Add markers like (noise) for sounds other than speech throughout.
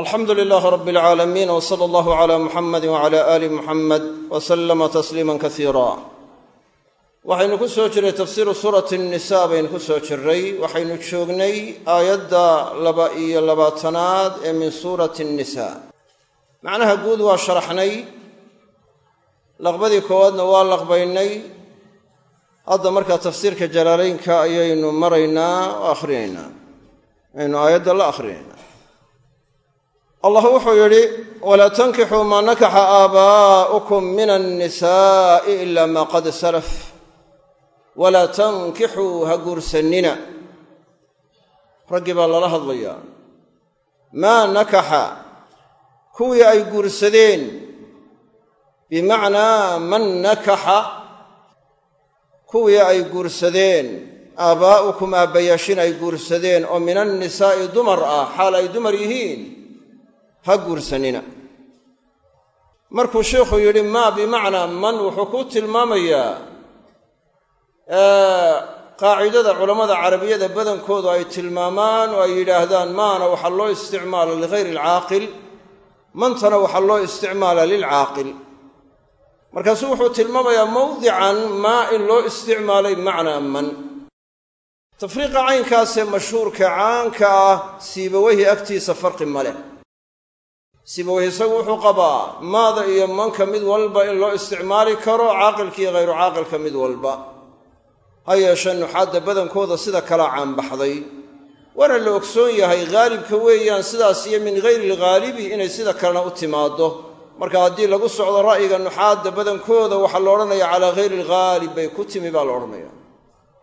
alxamdu lilaahi rab alcaalamiin w sala allahu cala muxamadi wacala aali muxamed wa sallama tasliima kasiira waxaynu ku soo jirray tafsiiru suurati nisa baynu ku soo jirray waxaynu joognay aayadda laba iyo labaatanaad ee min suurati nisa macnaha guud waa sharaxnay laqbadii koowaadna waa laqbaynay. Hadda markaa tafsiirka jalaalaynka ayaynu maraynaa oo akhrinaynaa aynu aayadda la akhrinaynaa allah wuxuu yidhi walaa tankixuu maa nakaxa aabaa'ukum min annisaa'i ila maa qad salaf. Walaa tankixuu ha guursannina raggii baa lala hadlayaa. Maa nakaxa kuwii ay guursadeen bimacnaa man nakaxa kuwii ay guursadeen aabbaa'ukum aabbayaashin ay guursadeen oo min annisaa'i dumar ah xaal ay dumar yihiin ha guursanina. Markuu sheikhu yidhi maa bimacnaa man wuxuu ku tilmaamayaa qaacidada culammada carabiyada badankoodu ay tilmaamaan oo ay yidhaahdaan maana waxaa loo isticmaala ligayri alcaaqil mantana waxaa loo isticmaala lilcaaqil. Markaasuu wuxuu tilmaamayaa mawdican maa in loo isticmaalay macnaa man. Tafriiqa caynkaasee mashhuurka caanka ah siibaweyhi agtiisa farqi ma leh sibaweyh isagu wuxuu qabaa maada iyo manka mid walba in loo isticmaali karo caaqilka iyo hayru caaqilka mid walba. Ha yeeshee nuxaadda badankooda sida kala caanbaxday. Waana la ogsoon yahay haalibka weeyaan sidaas iyo min hayri alghaalibi inay sida kalena u timaaddo. Marka haddii lagu socdo ra'yiga nuxaadda badankooda waxaa la odhanaya calaa hayri alghaalib bay ku timi baa la odhanaya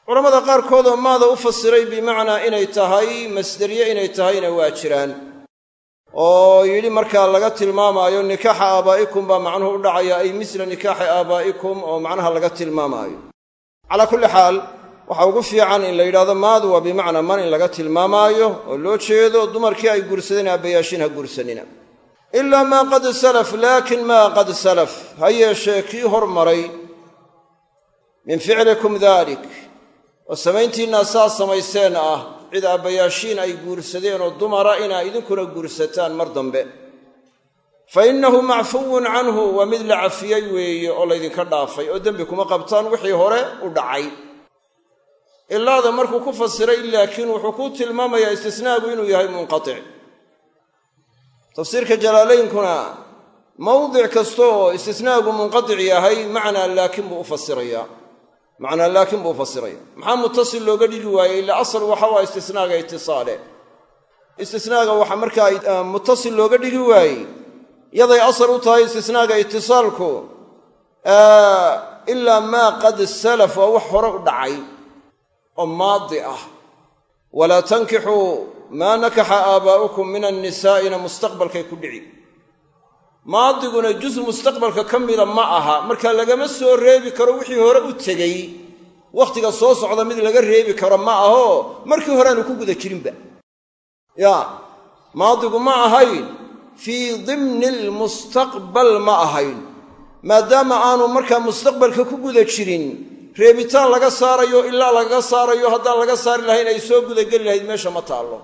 culammada qaarkoodoo maada u fasiray bimacnaa inay tahay masderiye inay tahayna waa jiraan oo yidhi markaa laga tilmaamaayo nikaaxa aabaa'ikum baa macnuhu u dhacaya ay misla nikaaxi aabaa'ikum oo macnaha laga tilmaamaayo. Calaa kulli xaal waxa ugu fiican in la yidhahdo maadu waa bimacnaa man in laga tilmaamaayo oo loo jeedo dumarkii ay guursadeen aabbayaashin ha guursanina. Ilaa maa qad salaf laakin maa qad salaf ha yeeshee kii hormaray min ficlikum dalik oo samayntiinna saa samayseen ah cid aabbayaashiin ay guursadeen oo dumara inaa idinkuna guursataan mar dambe. Fa innahu macfuwun canhu waa mid la cafiyey weeye oo laydinka dhaafay oo dembi kuma qabtaan wixii hore u dhacay. Ilaada markuu ku fasiray laakiin wuxuu ku tilmaamayaa istisnaagu inuu yahay munqatic tafsiirka jalaalaynkuna mawdic kasta oo istisnaagu munqatic yahay macnaa laakiin buu u fasirayaa macnaa laakin buu fasiraya maxaa mutasil looga dhigi waayey? Ila asal waxa waa istisnaaga itisaale. Istisnaaga waxa markaa mutasil looga dhigi waayey. Yaday asal u tahay istisnaaga itisaalku ilaa maa qad salaf waa wax hore u dhacay oo maadi ah. Walaa tankixuu maa nakaxa aabaa'ukum min annisaa'ina mustaqbalkay ku dhici maadiguna jus mustaqbalka ka mida ma aha. Marka lagama soo reebi karo wixii hore u tegey wakhtiga soo socda mid laga reebi karo ma ahoo markii horeaanu ku guda jirinba. Yaa maadigu ma ahayn. Fii dimni almustaqbal ma ahayn. Maadaama aanu markaa mustaqbalka ku guda jirin reebitaan laga saarayo ilaa lagaga saarayo haddaan laga saari lahayn ay soo gudageli lahayd meesha ma taallo.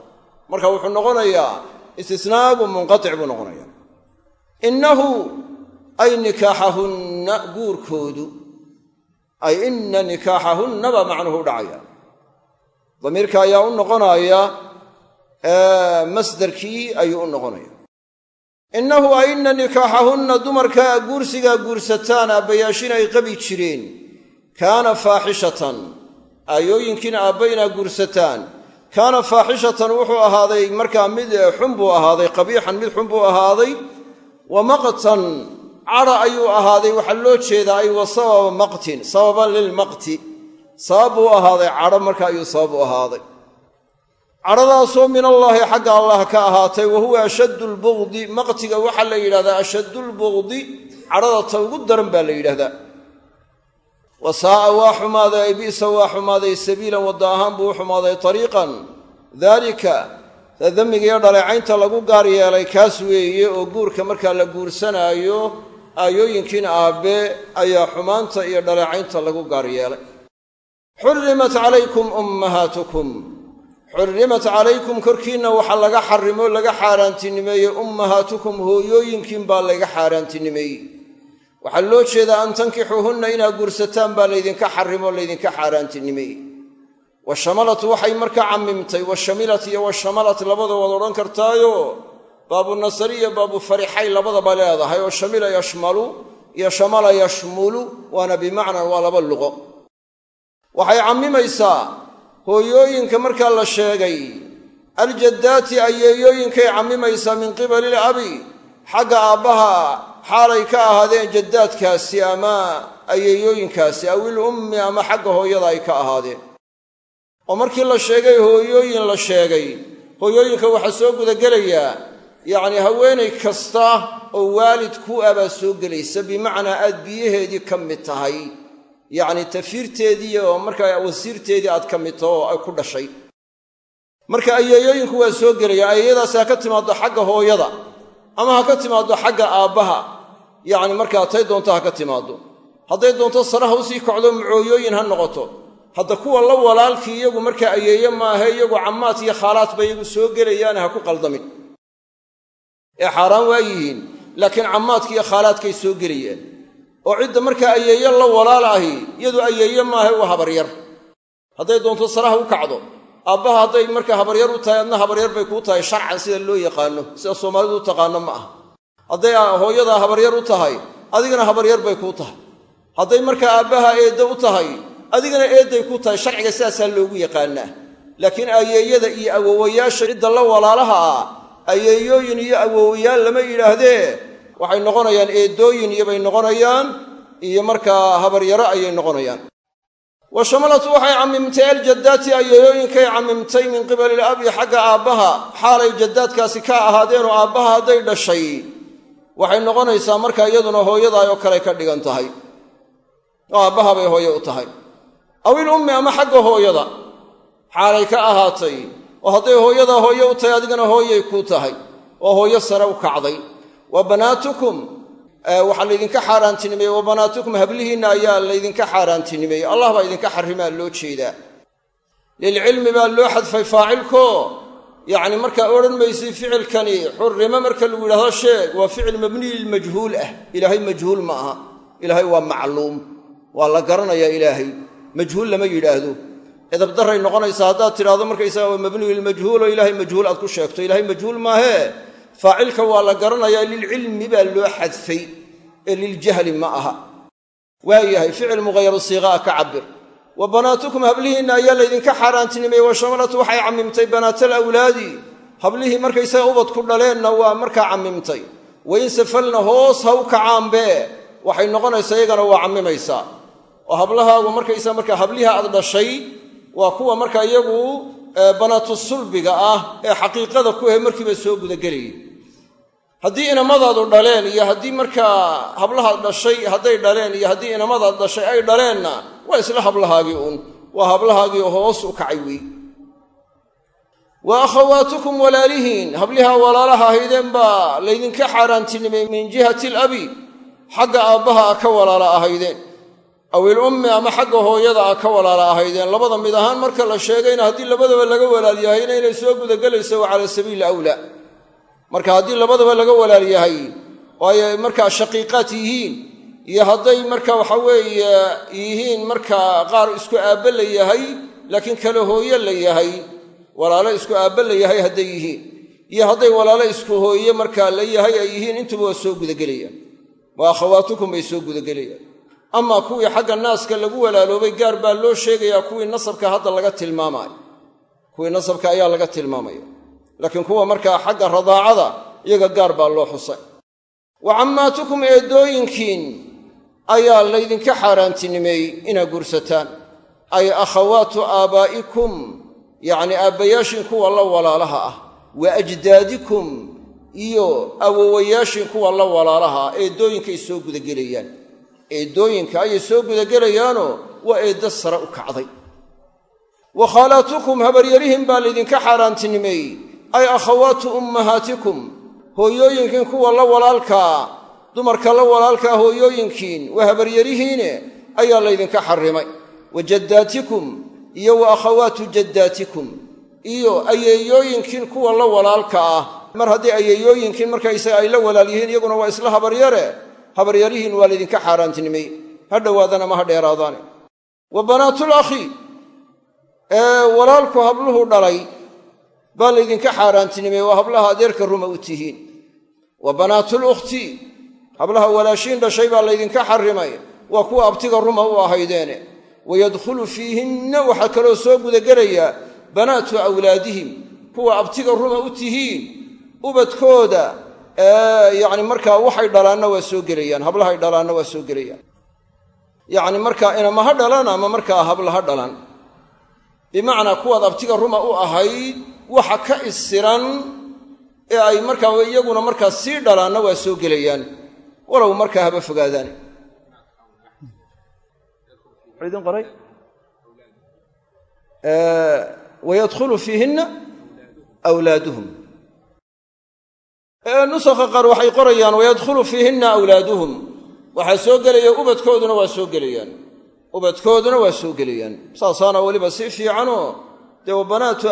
Marka wuxuu noqonayaa istisnaagu munqatic buu noqonaya innahu ay nikaaxahunna guurkoodu ay inna nikaaxahunna baa macnuhu u dhacaya damiirka ayaa u noqonaya masdarkii ayuu u noqonaya innahu ay inna nikaaxahunna dumarka guursigaa guursataan aabbayaashin ay qabi jireen kaana faaxishatan aayooyinkiina aabba guursataan kaana faaxishatan wuxuu ahaaday markaa mid xun buu ahaaday qabiixan mid xun buu ahaaday wa maqtan cadha ayuu ahaaday waxaa loo jeedaa ay wa sababa maqtin sababan lilmaqti sabab buu ahaaday cadho marka ayuu sabab u ahaaday. Cadhadaasoo min allaahi xagga allah ka ahaatay wa huwa ashaddu lbugdi maqtiga waxaa la yidhahdaa ashaddulbugdi cadhada ta ugu daran baa la yidhahdaa. Wa saa'a waa xumaaday ay waa xumaaday sabiilan wadda ahaan buu u tariiqan. Daalika ta demmigiiyo dhaleecaynta lagu gaar yeelay kaas weeye oo guurka markaa la guursanaayo aayooyinkiina aabbe ayaa xumaanta iyo dhaleecaynta lagu gaar yeelay. Xurrimat calaykum ummahaatukum xurrimat calaykum korkiinna waxaa laga xarimo laga xaaraantinimeeyey ummahaatukum hooyooyinkiin baa laga xaaraantinimeeyey. Waxaa loo jeedaa an tankixuuhunna inaad guursataan baa laydinka xarimo laydinka xaaraantinimeeyey wa shamalatu waxay markaa cammimtay wa shamilat iyo wa shamalat labada waad odhan kartaayo. Baabu nasari iyo baabu farixay labadaba leedahay oo shamila yashmalu iyo shamala yashmulu waana bimacnan waa laba luqo. Waxay cammimaysaa hooyooyinka markaa la sheegay aljaddaati ayeeyooyinkay cammimaysaa min qibali ilabi xagga aabbaha xaalay ka ahaadeen jaddaadkaasi ama ayeeyooyinkaasi awil ummi ama xagga hooyada ay ka ahaadeen oo markii la sheegay hooyooyin la sheegay. Hooyooyinka waxaa soo gudagelayaa yacnii haweenay kasta oo waalid ku abaa soo gelaysa bimacnaa aad biyaheedii ka mid tahay. Yacni tafiirteedii oo markaa wasiirteedii aad ka mid taho oo ay ku dhashay. Marka ayeeyooyinku waa soo gelaya ayeeyadaasi ha ka timaaddo xagga hooyada ama ha ka timaaddo xagga aabbaha. Yacni markaa tay doonto ha ka timaaddo. Hadday doonto saraha u sii kocdo macooyooyin ha noqoto hadda kuwa la walaalkii iyagu markaa ayeeye maahe iyagu cammaad iyo khaalaad bay iyagu soo gelayaane ha ku qaldamin. Ee xaaraan waa yihiin laakiin cammaadka iyo khaalaadkay soo gelayaan. Oo cidda markaa ayeeye la walaal ahi iyadu ayeeye maahe waa habaryar hadday doonto saraha u kacdo aabbaha hadday markaa habaryar u tahay adna habaryar bay kuu tahay sharcan sida loo yaqaano sida soomaalidu u taqaano ma aha. Hadday hooyadaa habaryar u tahay adigana habaryar bay kuu tahay. Hadday markaa aabbaha eedda u tahay adigana eedday ku tahay sharciga sidaasaa loogu yaqaanaa. Laakiin ayeeyada iyo awowayaasha cidda la walaalaha ah ayeeyooyin iyo awowayaal lama yidhaahdee. Waxay noqonayaan eedooyin iyobay noqonayaan iyo markaa habaryaro ayay noqonayaan. Wa shamalatu waxay cammimtay aljaddaati ayeeyooyinkay cammimtay min qibali ilabi xagga aabbaha. Xaalay jaddaadkaasi ka ahaadeenoo aabbaha hadday dhashay. Waxay noqonaysaa markaa iyaduna hooyadaay oo kale ka dhigan tahay. Oo aabbaha bay hooye u tahay awil ummi ama xagga hooyada. Xaalay ka ahaatay. Oo hadday hooyadaa hooye u tahay adigana hooyay kuu tahay. Oo hooyo sare u kacday. Wa banaatukum waxaa laydinka xaaraantinimeeyey wa banaatukum hablihiinna ayaa laydinka xaaraantinimeeyey allah baa idinka xarimaa loo jeedaa. Lilcilmi baa loo xadfay faacilko. Yacni markaa odhan maysay ficilkani xurrimo marka lagu yidhahdo sheeg waa ficil mabniyi lmajhuul ah. Ilaahay majhuul ma aha. Ilaahay waa macluum. Waa la garanayaa ilaahay majhuul lama yidhaahdo. Edabdaray noqonaysaa haddaad tidhahdo markaysaga waa mabniyu lmajhuul oo ilaahay majhuul aad ku sheegto. Ilaahay majhuul maahee faacilka waa la garanayaa lilcilmi baa loo xadfay ee liljahli ma aha. Waayahay ficil mughayaru siiqaa ka cabir wa banaatukum hablihiinna ayaa laydinka xaaraantinimeeyey wa shamalatu waxay cammimtay banaatal awlaadi. Hablihii markaysaga ubad ku dhaleenna waa markaa cammimtay. Wain safalna hoos ha u kacaanbee waxay noqonaysaa iyagana waa cammimaysaa oo hablahaagu markaysaa markaa hablihii aad dhashay waa kuwa markaa iyagu banaatu sulbiga ah ee xaqiiqada ku ahe markiiba soo gudagelayay haddii inamadaadu dhaleen iyo haddii markaa hablahaad dhashay hadday dhaleen iyo haddii inamadaad dhashay ay dhaleenna waa isla hablahaagii uun. Waa hablahaagii hoos u kacay wey wa akhawaatukum walaalihiin. Hablihaa walaalaha ahaydeen baa laydinka xaaraantinimay min jihati alabi xagga aabbaha ka walaala ahaydeen aw ilummi ama xagga hooyada a ka walaala ahaydeen. Labada mid ahaan marka la sheegayna haddii labadaba laga walaal yahayna inay soo gudagelayso waa cala sabiili awlaa marka haddii labadaba laga walaal yahay ay markaa shaqiiqaad yihiin iyo hadday marka waxa weeye yihiin markaa qaar isku aabbe la yahay laakiin kale hooye la yahay walaalo isku aabbe la yahay hadday yihiin. Iyo hadday walaalo isku hooye markaa la yahay ay yihiin intuba waa soo gudagelayaan. Waa akhawaatukum bay soo gudagelayaan amaa kuwii xagga naaska lagu walaaloobay gaar baa loo sheegayaa kuwii nasabka hadda laga tilmaamaayo kuwii nasabka ayaa laga tilmaamaya laakiin kuwa markaa xagga radaacada iyaga gaar baa loo xusay. Wa cammaatukum eedooyinkiin ayaa laydinka xaaraantinimeeyey inaad guursataan. Ay akhawaatu aabaa'ikum yacnii aabbayaashin kuwa la walaalaha ah. Wa ajdaadikum iyo awowayaashin kuwa la walaalaha ah eedooyinkay soo gudagelayaan eedooyinka ayay soo gudagelayaanoo waa eeddo sare u kacday. Wa khaalaatukum habaryarihin baa laydinka xaaraantinimeeyey. Ay akhawaatu ummahaatikum hooyooyinkiin kuwa la walaalkaa dumarka la walaalkaa hooyooyinkiin waa habaryarihiine ayaa laydinka xarrimay wa jaddaatikum iyo wa akhawaatu jaddaatikum iyo ayeeyooyinkiin kuwa la walaalka ah. Mar haddii ayeeyooyinkiin markaysaga ay la walaal yihiin iyaguna waa isla habaryare habaryarihiin waa laydinka xaaraantinimay. Ha dhowaadaan ama ha dheeraadaane. Wa banaatul akhi ee walaalku habluhu dhalay baa laydinka xaaraantinimay waa hablaha adeerka ruma u tihiin. Wa banaatul ukhti hablaha walaashiin dhashay baa laydinka xarrimay waa kuwa abtiga ruma u ahaydeene. Wayadkhulu fiihinna waxaa kaloo soo gudagelaya banaatu awlaadihim kuwa abtiga ruma u tihiin ubadkooda yacni markaa waxay dhalaanna waa soo gelayaan hablahay dhalaanna waa soo gelayaan. Yacni markaa inama ha dhalan ama markaa habla ha dhalan bimacnaa kuwaad abtiga ruma u ahayd waxa ka isiran ee ay markaa iyaguna markaa sii dhalaanna waa soo gelayaan. Walow markaa haba fogaadaan. Wayadkhulu fiihinna wlaaduhum nusakha qaar waxay qorayaan wayadkhulu fiihinna awlaaduhum. Waxaa soo gelaya ubadkooduna waa soo gelayaan. Ubadkooduna waa soo gelayaan. Saasaana weliba si fiicanoo dee wa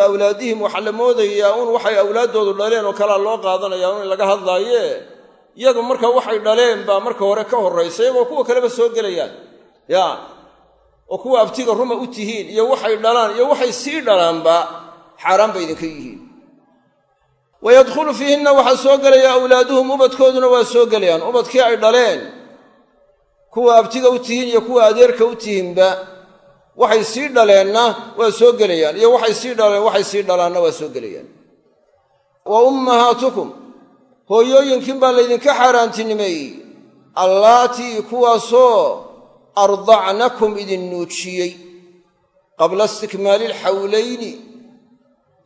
awlaadihim waxaa la moodayaa uun waxay awlaaddoodu dhaleen oo kalea loo qaadanaya un in laga hadlaaye. Iyagu marka waxay dhaleen baa marka hore ka horraysa iyagoo kuwa kaleba soo gelayaan. Ya oo kuwa abtiga ruma u tihiin iyo waxay dhalaan iyo waxay sii dhalaanba xaaraan bay idinka yihiin wayadkhulu fiihinna waxaa soo gelaya awlaaduhum ubadkooduna waa soo gelayaan ubadkii ay dhaleen kuwa abtiga u tihiin iyo kuwa adeerka u tihiinba waxay sii dhaleenna waa soo gelayaan iyo waxay sii dhaleen waxay sii dhalaanna waa soo gelayaan wa ummahaatukum hooyooyinkin baa laydinka xaaraantinimeeyey allaatii kuwaasoo ardacnakum idin nuujiyey qabla istikmaali alxawlayni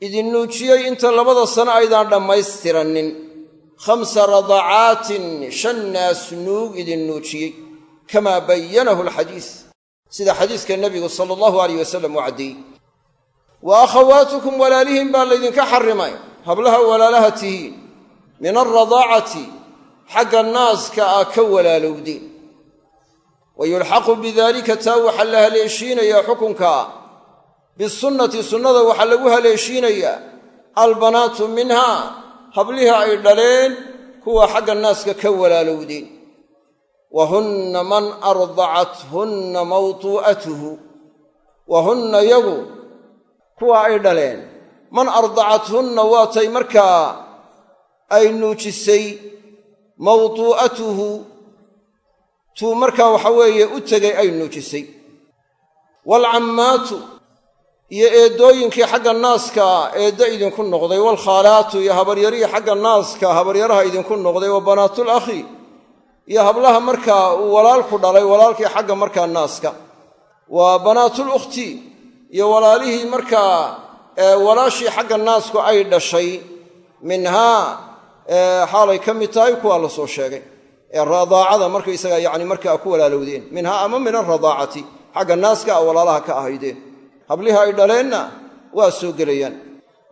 idin nuujiyey inta labada sano aydaan dhammaystiranin khamsa radacaatin shan naas nuug idin nuujiyey kamaa bayanahu alxadiis. Sida xadiiska nebigu sala allahu alayh wasalam u caddeeyey wa akhawaatukum walaalihiin baa laydinka xarrimay. Hablaha walaalaha tihiin min alradaacati xagga naaska aa ka walaalowdeen. Wa yulxaqu bidaalika taa waxaa la haleeshiinayaa xukunkaa bisunnati sunnada waxaa lagu haleeshiinayaa albanaatu minhaa hablihii ay dhaleen kuwa xagga naaska ka walaalowdeen. Wa hunna man ardacathunna mawtuu'atuhu wa hunna yagu kuwa ay dhaleen. Man ardacathunna waatay markaa ay nuujisay mawtuu'atuhu tuu markaa waxa weeye u tegay ay nuujisay iyo eeddooyinkii xagga naaska eedda idinku noqday waalkhaalaatu iyo habaryarihii xagga naaska habaryaraha idinku noqday wa banaatul akhi iyo hablaha markaa uu walaalku dhalay walaalkii xagga markaa naaska. Waa banaatul ukhti iyo walaalihii markaa walaashii xagga naasku ay dhashay minhaa xaalay ka mid tahay kuwaa la soo sheegay. Ee radaacada markaysaga yacni markaa ku walaalowdeen minhaa ama min alradaacati xagga naaska walaalaha ka ahaydeen hablihii ay dhaleenna waa soo gelayaan.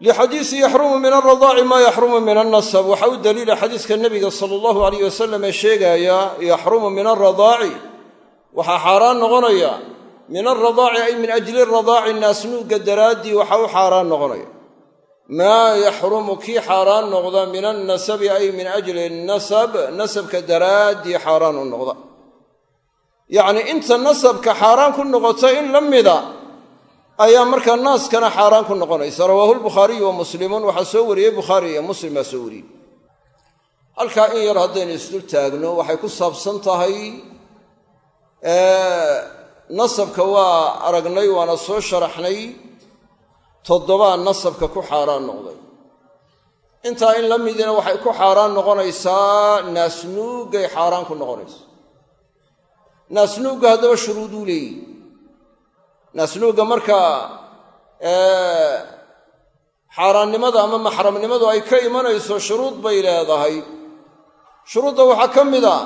lixadiisi yaxrumu min alradaaci maa yaxrumu min alnasab waxaa u daliila xadiiska nebiga sala allahu alayh wasalam ee sheegaaya yaxrumu min alradaaci waxaa xaaraan noqonaya min alradaaci ay min ajli radaaci naasnuugga daraaddii waxaa u xaaraan noqonaya. maa yaxrumu kii xaaraan noqda min alnasabi ay min ajli nasab nasabka daraaddii xaaraan u noqda. yacnii inta nasabka xaaraan ku noqota in la mida ayaa markaa naaskana xaaraan ku noqonaysa. Rawaahu lbukhaariyu wa muslimuun waxaa soo wariyey bukhaari iyo muslim baa soo wariyey. Halkaa in yar haddaynu isdul taagno waxay ku saabsan tahay nasabka waa aragnay waana soo sharaxnay toddobaa nasabka ku xaaraan noqday. Intaa in la midina waxay ku xaaraan noqonaysaa naasnuuggay xaaraan ku noqonaysa. Naasnuugga haddaba shuruuduu leeyihi naasnuugga markaa xaaraannimada ama maxramnimadu ay ka imanayso shuruud bay leedahay. Shuruudda waxaa ka mid a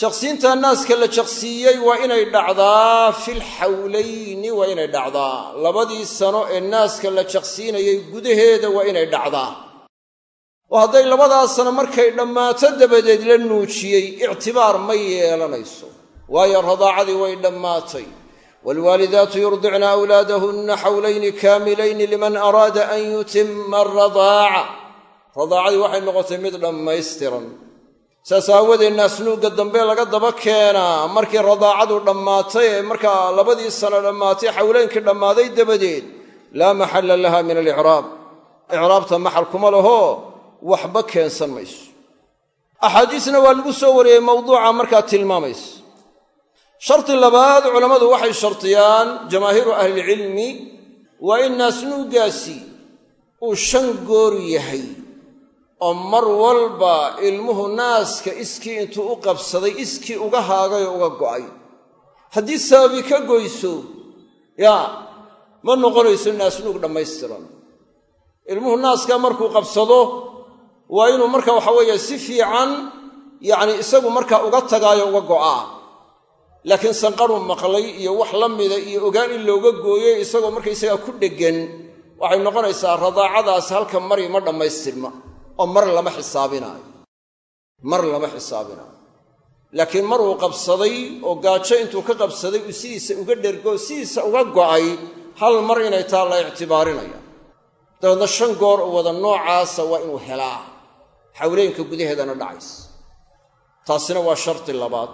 jaqsiintaa naaska la jaqsiiyey waa inay dhacdaa fil xawlayni waa inay dhacdaa. Labadii sano ee naaska la jaqsiinayay gudaheeda waa inay dhacdaa. Oo hadday labadaas sano markay dhammaato dabadeed la nuujiyey ictibaar ma yeelanayso. Waayo radaacadii way dhammaatay waalwaalidaatu yurdicna awlaadahunna xawlayni kaamilayni liman araada an yutima aradaaca radaacadii waxay noqotay mid dhammaystiran saas aawadeed naasnuugga dambe laga daba keenaa markii radaacadu dhammaatay ee markaa labadii sano dhammaatay xawleynkii dhammaaday dabadeed laa maxalla laha min alicraab icraabta maxal kuma laho waxba keensan mayso axaadiisna waa lagu soo wariyey mawduuca markaa shardi labaad culammadu waxay shardiyaan jamaahiiru ahlilcilmi waa in naasnuuggaasi uu shan goor yahay oo mar walba ilmuhu naaska iskii intuu u qabsaday iskii uga haagay oo uga go'ay. Haddii sababi ka goyso yaa ma noqonayso naasnuug dhammaystiran. Ilmuhu naaska markuu qabsado waa inuu marka waxa weeye si fiican yacni isagu markaa uga tagaayo uga go'aa laakiin sanqaruu maqlay iyo wax la mida iyo ogaan in looga gooyey isagoo markaysagaa ku dheggan waxay noqonaysaa radaacadaas halka mari ma dhammaystirma oo mar lama xisaabinaayo. Mar lama xisaabinaayo. Laakiin mar uu qabsaday oo gaajo intuu ka qabsaday uu sidiisa uga dhergo sidiisa uga go'ay hal mar inay taa la ictibaarinaya. Dabeedna shan goor oo wada noocaasa waa inuu helaa. Xawleynka gudaheedana dhacaysa. Taasina waa shardi labaad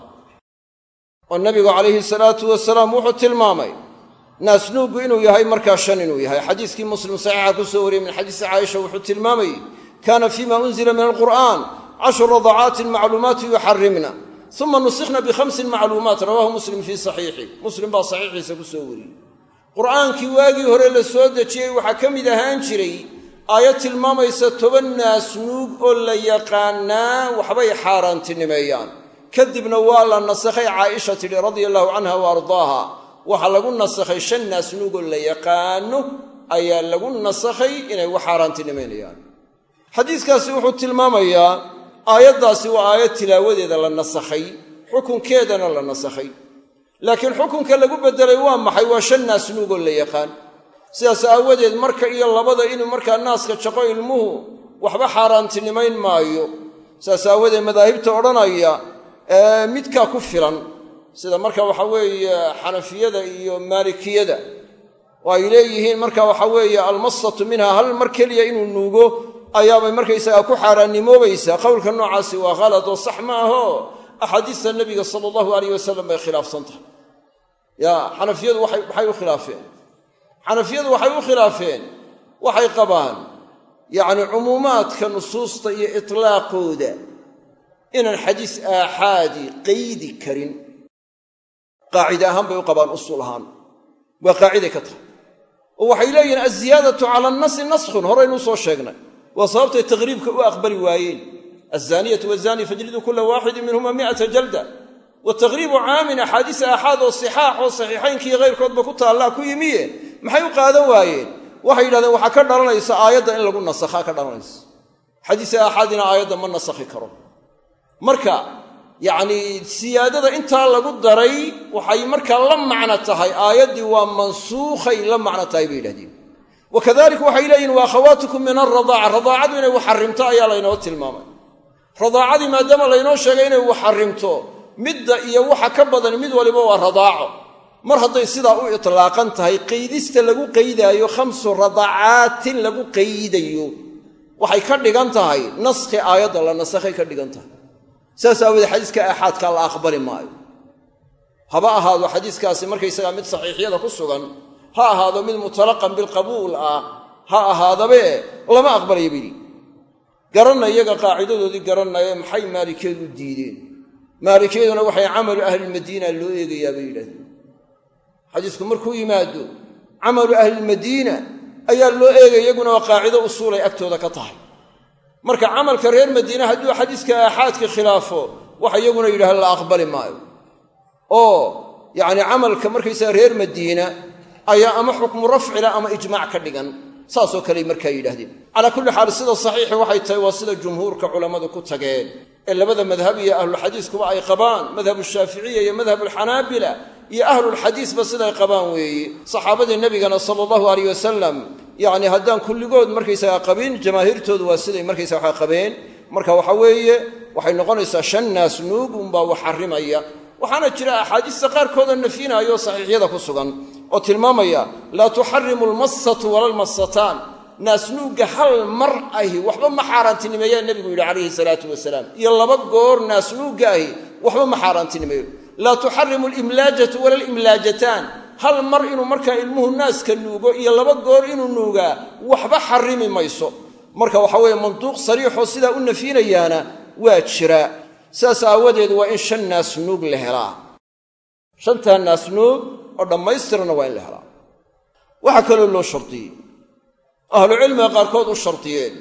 oo nabigu calayhi salaatu wasalaam wuxuu tilmaamay naasnuuggu inuu yahay markaa shan inuu yahay. Xadiiskii muslim saxiixa ku soo wariyey min xadiisi caaisha wuxuu tilmaamayey kaana fima unzila min alqur'an cashru radacaatin macluumaati yuxarimna uma nusikhna bikhamsin macluumaat. Rawahu muslim fii saxiixi. Muslim baa saxiixiisa ku soo wariyey. Qur'aankii waagii hore la soo dejiyey waxaa ka mid ahaan jiray aayad tilmaamaysa toban naasnuug oo la yaqaanaa waxbay xaaraantinimeeyaan kadibna waa la nasakhay caaisha tidhi radia allahu canha wa ardaaha. Waxaa lagu nasakhay shan naasnuugoo la yaqaano ayaa lagu nasakhay inay wax xaaraantinimaynayaan xadiiskaasi wuxuu tilmaamayaa aayaddaasi waa aayad tilaawadeeda la nasakhay xukunkeedana la nasakhay. Laakiin xukunka lagu beddelay waa maxay? Waa shan naasnuugoo la yaqaan. Sidaas aawadeed marka iyo labada inuu markaa naaska jaqo ilmuhu waxba xaaraantinimayn maayo. Sidaas aawadeed madaahibta odhanaya midkaa ku filan sida marka waxa weeye xanafiyada iyo maalikiyada oo ay leeyihiin marka waxa weeye almasatu minha hal mar keliya inuu nuugo ayaabay markaysagaa ku xaaraannimoobaysaa. Qowlka noocaasi waa khalad oo sax ma aho. Axaadiista nebiga sala allahu alayh wasalam bay khilaafsan tahay. Ya xanafiyadu maxay u khilaafeen. Xanafiyadu waxay u khilaafeen. Waxay qabaan yacni cumuumaadka nusuusta iyo itlaaqooda inaan xadiis aaxaadi qaydi karin qaacide ahaan bay u qabaan usuul ahaan. Waa qaaciday ka tahay. Oo waxay leeyihiin alziyaadatu cala annasi naskhun horeynuu soo sheegnay. Waa sababtay taqriibka u aqbali waayeen. Alzaaniyatu wazaani fajlidu kula waaxidin minhuma mi'ata jalda. Wa taqriibu caamin axaadiis aaxaad oo sixaax oo saxiixaynkii kayrkoodba ku taallaa ku yimiye maxay u qaadan waayeen? Waxay yidhahdeen waxaa ka dhalanaysa aayadda in lagu nasakhaa ka dhalanaysa xadiis aaxaadina aayadda ma nasakhi karo marka yacnii siyaadada intaa lagu daray waxay markaa la macno tahay aayaddii waa mansuukhay la macno tahay bay yidhahdeen wa kadalik waxay leeyihiin wa akhawaatukum min alradaaca radaacadu inay wax xarrimto ayaa laynoo tilmaamay. Radaacadii maadaama laynoo sheegay inay wax xarrimto midda iyo waxa ka badan mid waliba waa radaaco. Mar hadday sidaa u itlaaqan tahay qaydista lagu qaydaayo khamsu radacaatin lagu qaydayo waxay ka dhigan tahay naskhi aayadda la nasakhay ka dhigan tahay saas aawoodee xadiiska aaxaadka la aqbali maayo. Haba ahaado xadiiskaasi markaysagaa mid saxiixyada ku sugan ha ahaado mid mutalaqan bilqabuul ah ha ahaadabe lama aqbalaya bayidhi garanna iyaga qaacidadoodii garannaye maxay maalikiyadu diideen? Maalikiyaduna waxay camalu ahlilmadiina loo eegayaa bay yidhahdeen. Xadiisku markuu yimaado camalu ahlilmadiina ayaa loo eegaya iyaguna waa qaacido usuulay agtooda ka tahay marka camalka reer madiine hadduu xadiiska aaxaadka khilaafo waxa iyaguna yidhahdeen la aqbali maayo. Oo yacni camalka markaysaga reer madiina ayaa ama xukmu rafcila ama ijmaac ka dhigan saasoo kaley markaa yidhahdeen calaa kulli xaal sida saxiixi waxay tahay waa sida jumhuurka culammadu ku tageen ee labada madhab iyo ahlulxadiiskuba ay qabaan. Madhabu shaaficiya iyo madhab alxanaabila iyo ahlulxadiisba siday qabaan weeye saxaabadii nebigana sala allahu aleyh wasalam yacni haddaan kulligood markaysaga qabin jamaahiirtoodu waa siday markaysa waxa qabeen. Marka waxa weeye waxay noqonaysaa shan naas nuug unbaa wax xarrimaya waxaana jira axaadiista qaarkooda nafyinaayo saxiixyada ku sugan oo tilmaamaya laa tuxarimu wala almassataan. Naasnuugga hal mar ahi waxba ma xaaraantinimeeyaa nebigu yidhi calayhi salaatu wasalaam. Iyo laba goor naasnuugga ahi waxba ma xaaraantinimeeyo. Laa tuxarimu alimlaajatu wala alimlaajataan hal mar inuu markaa ilmuhu naaska nuugo iyo laba goor inuu nuugaa waxba xarimi mayso. Marka waxa weeye manduuq sariixoo sidaa u nafyinayaana waa jiraa sidaas aawadeed waa in shan naasnuug la helaa. Shantaa naasnuug oo dhammaystirana waa in la helaa. Waxaa kaloo loo shardiyey ahlucilmiga qaarkood u shardiyeen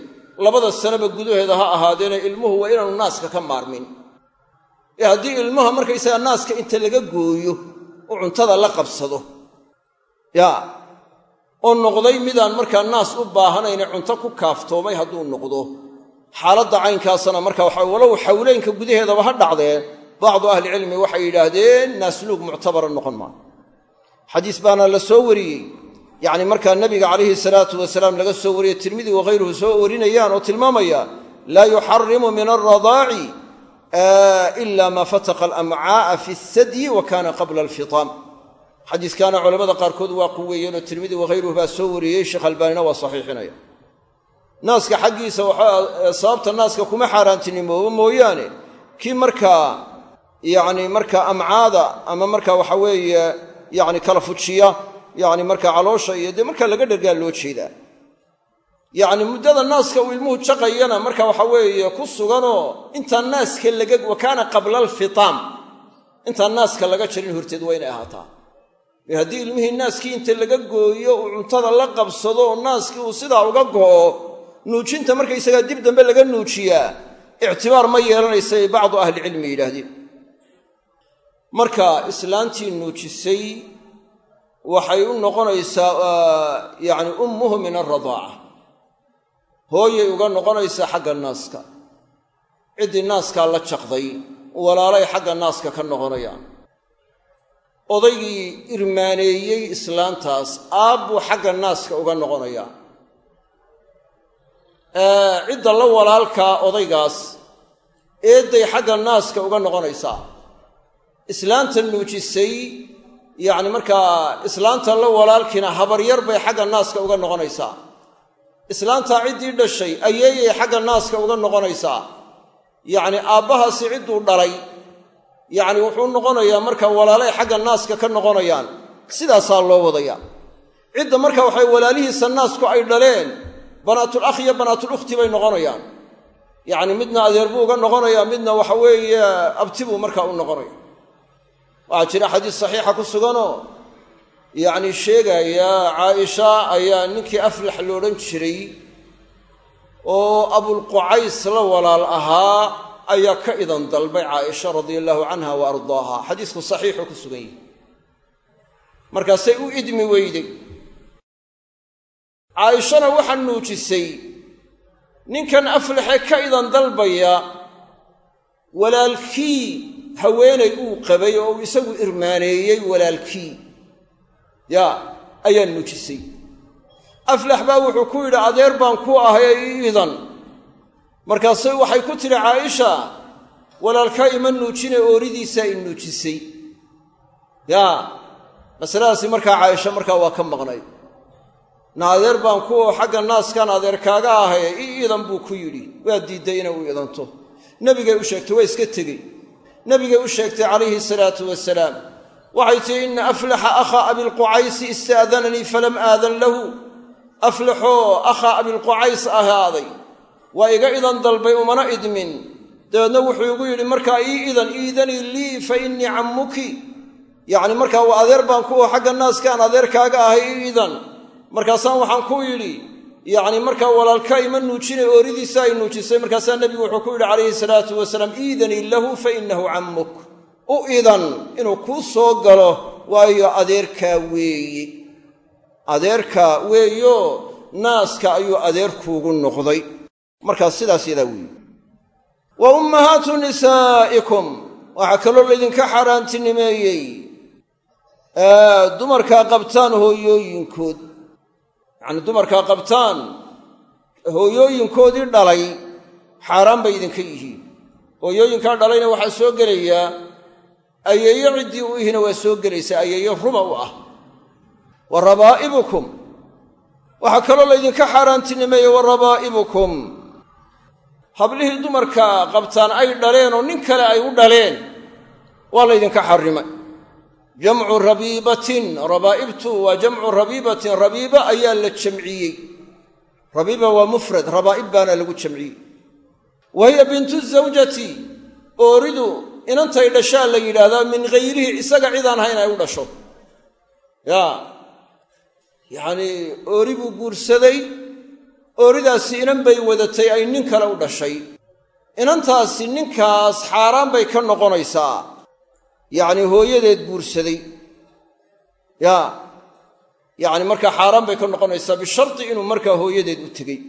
labada sanaba gudaheeda ha ahaadeene ilmuhu waa inaanu naaska ka maarmin. Ee haddii ilmaha markaysaga naaska inta laga gooyo cuntada la qabsado. Yaa oo noqday midaan markaa naas u baahanayne cunto ku kaaftoomay hadduu noqdo. Xaaladda caynkaasana marka waxa walow xawleynka gudaheedaba ha dhacdee bacdu ahlicilmi waxay yidhaahdeen naasluug muctabara noqon maa xadiis baana la soo wariyey. Yacni markaa nabiga calayhi salaatu wasalaam laga soo wariyey tirmidi wakhayruhu soo warinayaan oo tilmaamaya laa yuxarimu min alradaaci ila maa fataqa alamcaa'a fi sadyi wa kana qabla alfitaam xadiiskaana culamada qaarkood waa quweeyeenoo tirmidi wakhayruhu baa soo wariyey sheekh albaanina waa saxiixinaya naaska xaggiisa sababta naaska kuma xaaraantinimoobo mooyaane kii markaa yacni markaa amcaada ama markaa waxa weeye yacni kala fujiya yacni markaa caloosha iyo dee markaa laga dhergaa loo jeedaa yacni muddada naaska uu ilmuhu jaqayana marka waxa weeye ku suganoo intaan naaska laga wa kaana qabla alfitaam intaan naaska laga jarin horteed waa inay ahaataa. Haddii ilmihii naaskii inta laga gooyo uu cuntada la qabsado oo naaskii uu sidaa uga go'o nuujinta markaysagaa dib dambe laga nuujiyaa ictibaar ma yeelanaysa ay bacdu ahlicilmi yidhaahdeen marka islaantii nuujisay waxay u noqonaysaa yacni ummuhu min alradaaca hooyay uga noqonaysaa xagga naaska. Ciddii naaskaa la jaqday walaalay xagga naaska ka noqonayaan. Odaygii irmaaneeyey islaantaas aabbuu xagga naaska uga noqonayaa cidda la walaalkaa odaygaas eedday xagga naaska uga noqonaysaa. Islaanta nuujisay yacni markaa islaanta la walaalkiina habaryar bay xagga naaska uga noqonaysaa islaantaa ciddii dhashay ayeeyay xagga naaska uga noqonaysaa. Yacni aabbahaasi cidduu dhalay yacni wuxuu noqonayaa marka walaalay xagga naaska ka noqonayaan. Sidaasaa loo wadayaa cidda marka waxay walaalihiisa naasku ay dhaleen banaatul akh iyo banaatul ukhti bay noqonayaan. Yacni midna adeer buu uga noqonayaa midna waxa weeye abti markaa u noqonaya. Waxaa jira xadiis saxiixa ku suganoo yacni sheegaya caaisha ayaa ninkii aflax loodhan jiray oo abulqucays la walaal ahaa ayaa ka idan dalbay caaisha radia allaahu canha wa ardaaha. Xadiisku saxiixuu ku sugan yahi markaasay u idmi weyday caaishana waxaa nuujisay ninkan aflaxe ka idan dalbaya walaalkii haweenay uu qabay oo uu isagu irmaaneeyey walaalkii yaa ayaa nuujisay aflax baa wuxuu ku yidhi adeer baan ku ahay ii idan markaase waxay ku tidhi caaisha walaalkaa ima nuujine ooridiisaa i nuujisay. Yaa masaladaasi markaa caaisha markaa waa ka maqnayd na adeer baan ku xagga naaskan adeer kaaga ahay ii idan buu ku yidhi. Waa diidday inay u idanto nebigay u sheegtay waa iska tegey. Nebigay u sheegtay calayhi salaatu wasalaam waxay tihi ina aflaxa akhaa abilqucaysi istaadananii falam aadan lahu. Aflaxoo akhaa abilqucays ahaaday. Waa iga idan dalbay umana idmin. Dabeedna wuxuu igu yidhi markaa ii idan iidanii lii fa innii cammuki. Yacni markaa waa adeer baan ku oo xagga naaskaan adeerkaaga ahay ii idan. Markaasaan waxaan ku yidhi yacni markaa walaalka ima nuujine ooridiisa ay nuujisay. Markaasaa nebigu wuxuu ku yidhi calayhi salaatu wasalaam iidanii lahu fa innahu cammuk u idan inuu kuu soo galo waayo adeerkaa weeye adeerkaa weeyo naaska ayuu adeerkuugu noqday. Markaas sidaas yadaa weeye wa ummahaatu nisaa'ikum waxaa kaloo laydinka xaaraantinimeeyey. Dumarkaa qabtaan hooyooyinkood. Yacnii dumarkaa qabtaan hooyooyinkoodii dhalay xaaraan bay idinka yihiin. Hooyooyinkaa dhalayna waxaa soo gelayaa ayeeyo ciddii u ihina waa soo gelaysa ayeeyo ruma u ah. Wa rabaa'ibukum. Waxaa kaloo laydinka xaaraantinimeeye wa rabaa'ibukum. Hablihii dumarka qabtaan ay dhaleen oo nin kale ay u dhaleen waa laydinka xarrimay. Jamcu rabiibatin rabaa'ibtu waa jamcu rabiibatin rabiiba ayaa la jamciyey. Rabiiba waa mufrad rabaa'ib baana lagu jamciyey. Wa hiya bintu zawjati ooridu inantay dhashaa la yidhaahdaa min hayrihi isaga cidaan hayn ay u dhasho. Yaa yacnii oori buu guursaday ooridaasi inan bay wadatay ay nin kale u dhashay. Inantaasi ninkaas xaaraan bay ka noqonaysaa. Yacnii hooyadeed guursaday. Yaa yacni markaa xaaraan bay ka noqonaysaa bisharti inuu markaa hooyadeed u tegey.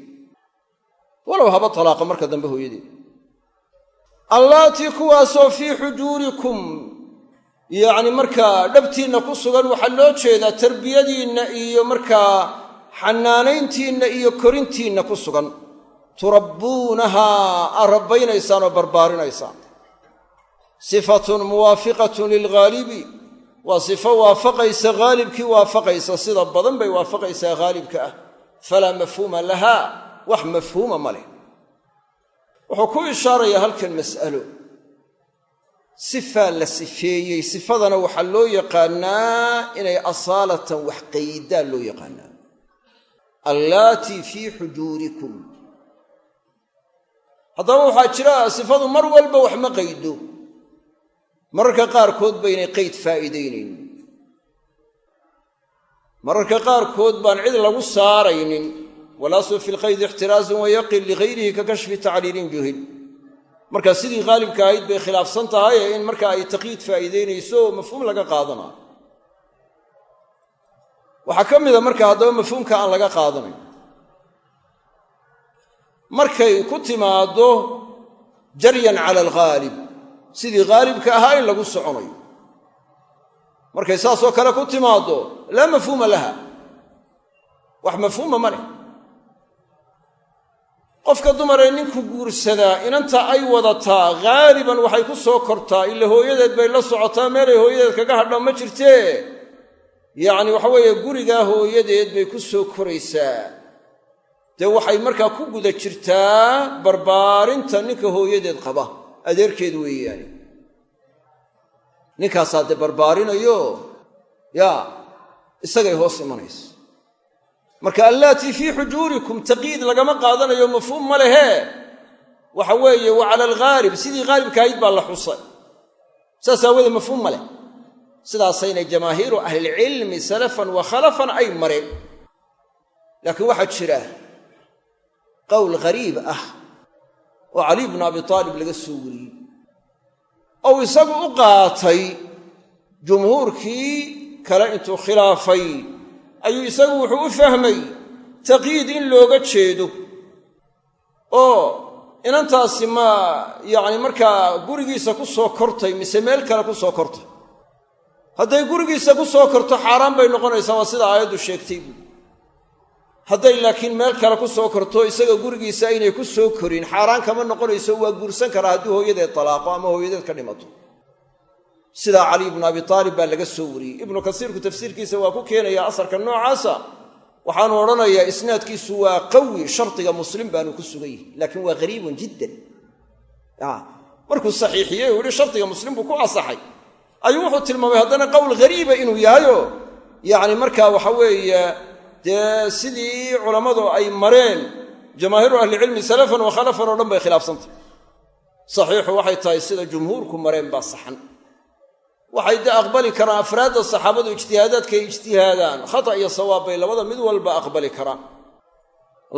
Walow haba talaaqa marka dambe hooyadeed allaatii kuwaasoo fii xujuurikum yacni markaa dhabtiinna ku sugan waxaa loo jeedaa tarbiyadiinna iyo markaa xanaanayntiinna iyo korintiinna ku sugan. Turabbuunahaa aad rabbaynaysaan oo barbaarinaysaan sifatun muwaafiqatun lilghaalibi waa sifo waafaqaysa haalibkii waafaqaysa sida badan bay waafaqaysaa haalibka ah. Falaa mafhuuma lahaa wax mafhuuma ma leh wuxuu ku ishaarayaa halkan mas'alo. Sifaa la sifeeyey sifadana waxaa loo yaqaannaa inay asaalatan wax qaydaan loo yaqaannaa. Allaatii fii xujuurikum haddaba waxaa jira sifadu mar walba wax ma qaydo. Mararka qaarkood baynay qayd faa'iidaynayn mararka qaarkood baan cid lagu saaraynin walaslu fi lqaydi ixtiraazun wayaqin ligayrihi ka kashfi tacliilin juhil marka sidii haalibka ahayd bay khilaafsan tahay in marka ay taqyiid faa'iidaynayso mafhuum laga qaadanayo waxaa ka mida marka haddaba mafhuumka aan laga qaadanayn markay ku timaaddo jaryan cala alghaalib sidii haalibka ahaa in lagu soconayo markay saasoo kale ku timaaddo laa mafhuuma laha wax mafhuuma ma leh qofka dumaree ninku guursadaa inanta ay wadataa haaliban waxay ku soo kortaa ila hooyadeed bay la socotaa meelay hooyadeed kaga hadha ma jirtee? Yacni waxa weeye gurigaa hooyadeed bay ku soo koraysaa. Dee waxay markaa ku guda jirtaa barbaarinta ninka hooyadeed qaba adeerkeed weeyaane ninkaasaa dee barbaarinayo? Yaa isagay hoos imanaysa marka allaatii fii xujuurikum taqyiid lagama qaadanayo mafhuum ma lehee waxa weeye wa cala alghaalib sidii haalibka ahayd baa la xusay. Saas aawoodee mafhuum ma leh. Sidaasaynay jamaahiiru ahlilcilmi salafan wa khalafan ay mareen. Laakiin waxaa jira qowl ghariib ah oo caliy bnu abi taalib laga soo wariyey. Ou isagu u qaatay jumhuurkii kale intuu khilaafay ayuu isagu wuxuu u fahmay taqyiid in looga jeedo. Oo inantaasi ma yacni markaa gurigiisa ku soo kortay mise meel kale ku soo kortay. Hadday gurigiisa ku soo korto xaaraan bay noqonaysaa waa sida aayaddu sheegtay buui hadday laakiin meel kale ku soo korto isaga gurigiisa aynay ku soo korin xaaraan kama noqonayso waa guursan karaa haddii hooyadeed talaaqo ama hooyadeed ka dhimato sidaa cali ibnu abi taalib baa laga soo wariyey. Ibnu kasiirku tafsiirkiisa waa ku keenayaa asarka noocaasa. Waxaanu odhanayaa isnaadkiisu waa qawi shardiga muslim baanu ku sugan yihi laakiin waa hariibun jiddan. Markuu saxiixiyey uu yihi shardiga muslim buu ku asaxay ayuu wuxuu tilmaamay haddana qowl hariiba inuu yahayo yacni markaa waxa weeye dee sidii culammadu ay mareen jamaahiiru ahlicilmi salafan wa khalafan oo dhan bay khilaafsantah saxiixu waxay tahay sida jumhuurku mareen baa saxan waxay dee aqbali karaan afraadda saxaabadu ijtihaadaadkay ijtihaadaan. Khata iyo sawaab bay labada mid walba aqbali karaan.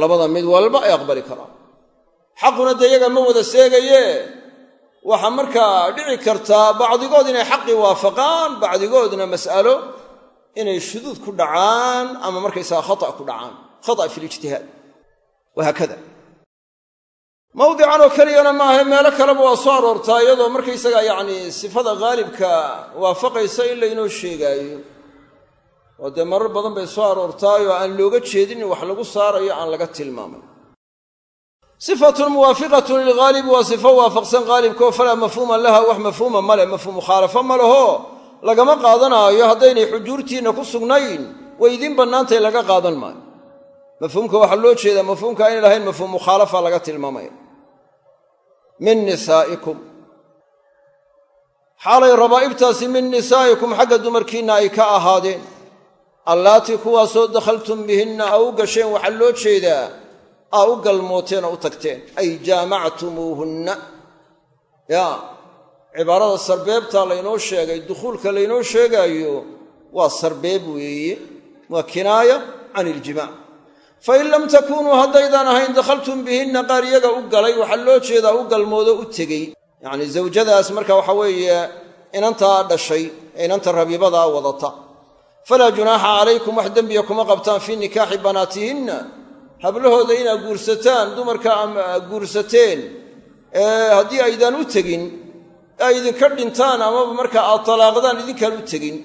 Labada mid walba ay aqbali karaan. Xaquna dee iyaga ma wada seegaye waxaa markaa dhici kartaa bacdigood inay xaqii waafaqaan bacdigoodna mas'alo inay shuduud ku dhacaan ama markaysaga khata ku dhacaan. Khata fi lijtihaad wahaakada mawdican oo keliyana maaha meelo kaleba waa soo aroortaa iyadoo markaysaga yacni sifada haalibka waafaqaysa in laynoo sheegaayo. Oo dee marar badan bay soo aroortaayoo aan looga jeedin in wax lagu saarayo aan laga tilmaamay sifatun muwaafiqatun lilghaalibi waa sifo waafaqsan haalibkao falaa mafhuuma laha wax mafhuuma male mafhuum mukhaalafo ma laho. Lagama qaadanaayo haddaynay xujuurtiinna ku sugnayn way idiin bannaantay laga qaadan maayo. Mafhuumka waxaa loo jeedaa mafhuumka aynay lahayn mafhuum mukhaalafa laga tilmaamaya min nisaa'ikum. Xaalay rabaa'ibtaasi min nisaa'ikum xagga dumarkiinna ay ka ahaadeen. Allaatii kuwaasoo dakhaltum bihinna aa u gasheen waxaa loo jeedaa aa u galmooteen oo u tagteen. Ay jaamactumuuhunna. Yaa cibaarada sarbeebtaa laynoo sheegay dukhuulka laynoo sheegaayo waa sarbeeb weeye waa kinaaya can iljimaac fain lam takuunuu haddaydaan ahayn dakhaltum bihinna qaar iyaga u galay waxaa loo jeedaa u galmoodo u tegey yacni zawjadaas marka waxa weeye inantaa dhashay ee inanta rabiibadaa wadata falaa junaaxa calaykum wax dembiya kuma qabtaan fii nikaaxi banaatihinna hablahooda inaad guursataan dumarka guursateen haddii aydaan u tegin ay idinka dhintaan amaba marka aad talaaqdaan idinkaan u tegin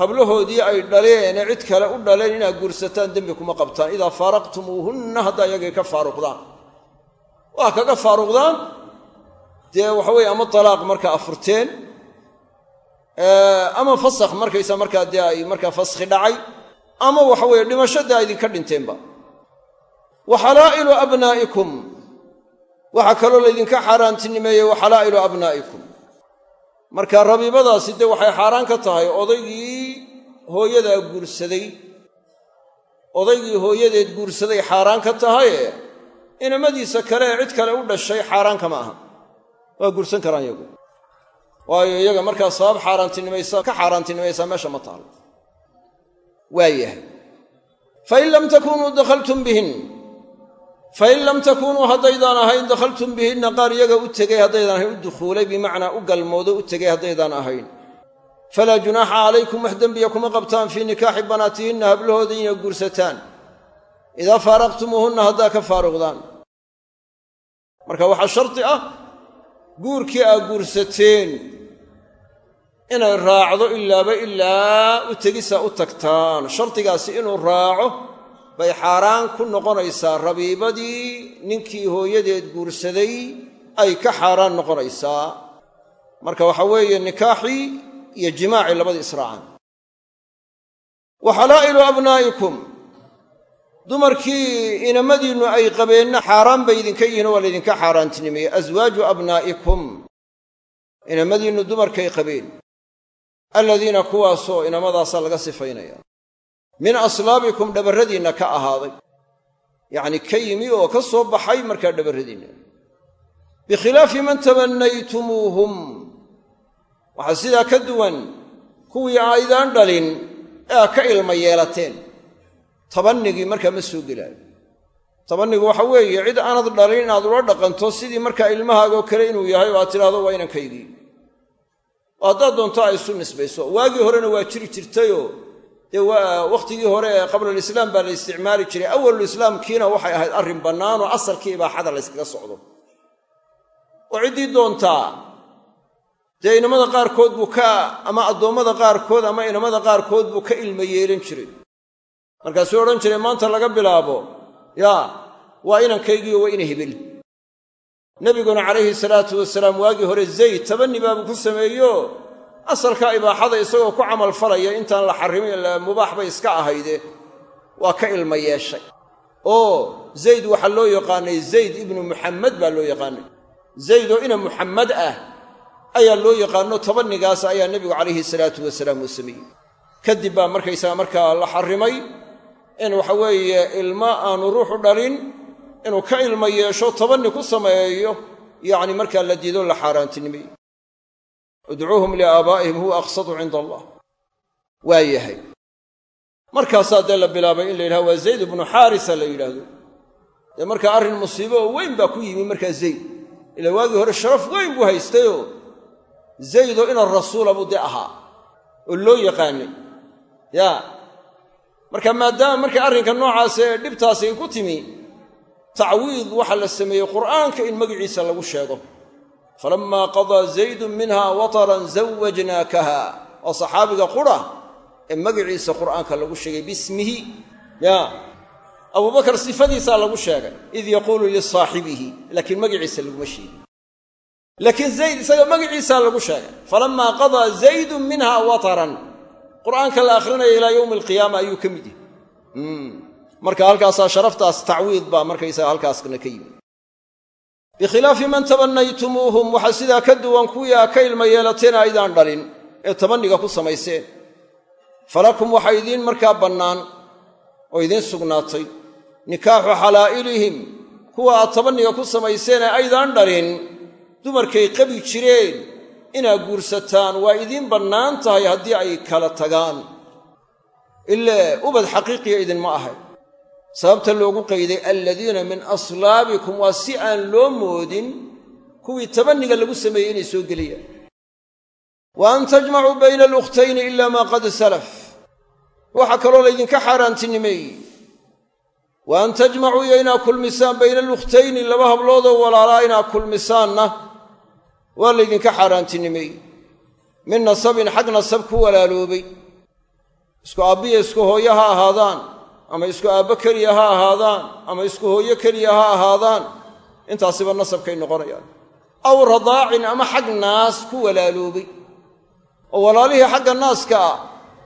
hablahoodii ay dhaleen ee cid kale u dhaleen inaad guursataan dembi kuma qabtaan. Idaa faaraqtumuuhunna haddaa iyagay ka faaruqdaan. Waa kaga faaruqdaan? Dee waxa weye ama talaaq markaa afurteen ama fasakh markaysa markaa dee ay markaa faskhi dhacay ama waxa weeye dhimasho dee a idinka dhinteenba. Wa xalaa'ilu abnaa'ikum. Waxaa kaloo laydinka xaaraantinimeeyey wa xalaa'ilu abnaa'ikum marka rabiibadaasi dee waxay xaaraan ka tahay odaygii hooyadaa guursaday odaygii hooyadeed guursaday xaaraan ka tahaye inamadiisa kale ee cid kale u dhashay xaaraan kama aha. Waa guursan karaan iyagu. Waayo iyaga markaa sabab xaaraantinimaysa ka xaaraantinimaysaa meesha ma taalo waayahay fain lam takunuu dakhaltum bihin fain lam takuunuu haddaydaan ahayn dakhaltum bihinna qaar iyaga u tegey haddaydaan ahayn u dukhuulay bimacnaa u galmoodo u tegey haddaydaan ahayn falaa junaaxa calaykum wax dembiya kuma qabtaan fii nikaaxi banaatihinna hablahooda inay guursataan idaa faaraqtumuuhunna haddaa ka faaruqdaan marka waxaa shardi ah guurkii aad guursateen inay raacdo ilaaba ilaa u tegisa u tagtaan shardigaasi inuu raaco bay xaaraan ku noqonaysaa rabiibadii ninkii hooyadeed guursaday ay ka xaaraan noqonaysaa. Marka waxaa weeye nikaaxii iyo jimaacii labadii israacaan. Wa xalaa'ilu abnaa'ikum dumarkii inamadiinnu ay qabeenna xaaraan bay idinka yihiin oo waa laydinka xaaraantinimeeyey. Aswaaju abnaa'ikum inamadiinnu dumarkay qabeen. Aladiina kuwaasoo inamadaasaa laga sifaynaya min aslaabikum dhabarradiinna ka ahaaday. Yacnii ka yimi oo ka soo baxay markaa dhabarradiinna. Bikhilaafi man tabannaytumuuhum waxaa sidaa ka duwan kuwii aydaan dhalin ee a ka ilma yeelateen. Tabannigii markaa ma soo gelaayo tabannigu waxa weeye cid aanad dhalin inaad ula dhaqanto sidii markaa ilmahaagoo kale inuu yahay oo aad tidhaahdo waa inankaygii oo haddaad doonto ay isu nisbayso. Waagii horena waa jiri jirtayoo dee wakhtigii hore ee qablalislaam baa la isticmaali jiray. Awalulislaamkiina waxay ahayd arrin bannaanoo asalkii ibaaxada layskaga socdo. Oo ciddii doontaa dee inamada qaarkood buu ka ama addoommada qaarkood ama inamada qaarkood buu ka ilma yeelan jiray. Markaasuu odhan jiray maanta laga bilaabo. Yaa waa inankaygiiyo waa ina hebel. Nebiguna calayhi salaatu wasalaam waagii hore zayd tabanni baabuu ku sameeyo asalkaa ibaaxada isagoo ku camal falaya intaan la xarrimin mubaax bay iska ahayde waa ka ilma yeeshay. Oo zayd waxaa loo yaqaanay zayd ibnu muxammed baa loo yaqaanay. Zayd oo ina muxammed ah ayaa loo yaqaano tabannigaas ayaa nebigu calayhi salaatu wasalaam uu sameeyey. Kadib baa markaysaga markaa la xarrimay in waxa weeye ilmo aanu ruuxu dhalin inuu ka ilma yeesho tabanni ku sameeyo yacni markaa la diido la xaaraantinimeeye udcuuhum liaabaa'ihim huwa aqsatu cinda allah. Waa yahay. Markaasaa dee la bilaabay in la yidhahdo waa zayd ibnu xaarisa la yidhaahdo. Dee markaa arrin musiibo oo weyn baa ku yimi markaa zayd. Ilaa waagii hore sharaf weyn buu haystayoo zaydoo ina rasuula buu dee ahaa oo loo yaqaanay. Yaa marka maadaama marka arrinka noocaas ee dhibtaasi ku timi tacwiid waxaa la sameeyey qur'aanka in magiciisa lagu sheego falammaa qadaa zaydun minha wataran zawajnaakaha waa saxaabiga qura ee magiciisa qur'aanka lagu sheegay bismihi ya abubakar sifadiisaa lagu sheegay id yaquulu lisaaxibihi laakiin magaciisa laguma sheegin laakiin zayd isaga magaciisaa lagu sheegay falamaa qadaa zaydun minha wataran qur'aanka la akhrinaya ilaa yowmi alqiyaama ayuu ka mid yahay marka halkaasaa sharaftaas tacwiid baa bikhilaafi man tabannaytumuuhum waxaa sidaa ka duwan kuwii aa ka ilma yeelateen aydaan dhalin ee tabanniga ku samayseen. Falakum waxaa idiin markaa bannaan oo idiin sugnaatay. Nikaaxu xalaa'ilihim kuwa aad tabanniga ku samayseen ee aydaan dhalin dumarkay qabi jireen inaad guursataan waa idiin bannaan tahay haddii ay kala tagaan. Ilee ubad xaqiiqiya idinma ahay sababta loogu qayday aladiina min aslaabikum waa si aan loo moodin kuwii tabanniga lagu sameeyey inay soo gelayaan. Wa an tajmacuu bayna alukhtayni ila maa qad salaf. Waxaa kaloo laydinka xaaraantinimeeyey. Wa an tajmacuu iyo inaad kulmisaan bayna alukhtayni laba habloodoo walaalaa inaad kulmisaanna. Waa laydinka xaaraantinimeeyey. Min nasabin xag nasab ku walaaloobay. Isku aabbiya isku hooyo ha ahaadaan ama isku aabbo keliya ha ahaadaan ama isku hooyo keliya ha ahaadaan intaasiba nasabkay noqonayaan. Aw radaacin ama xag naas ku walaaloobay oo walaalihii xagga naaska ah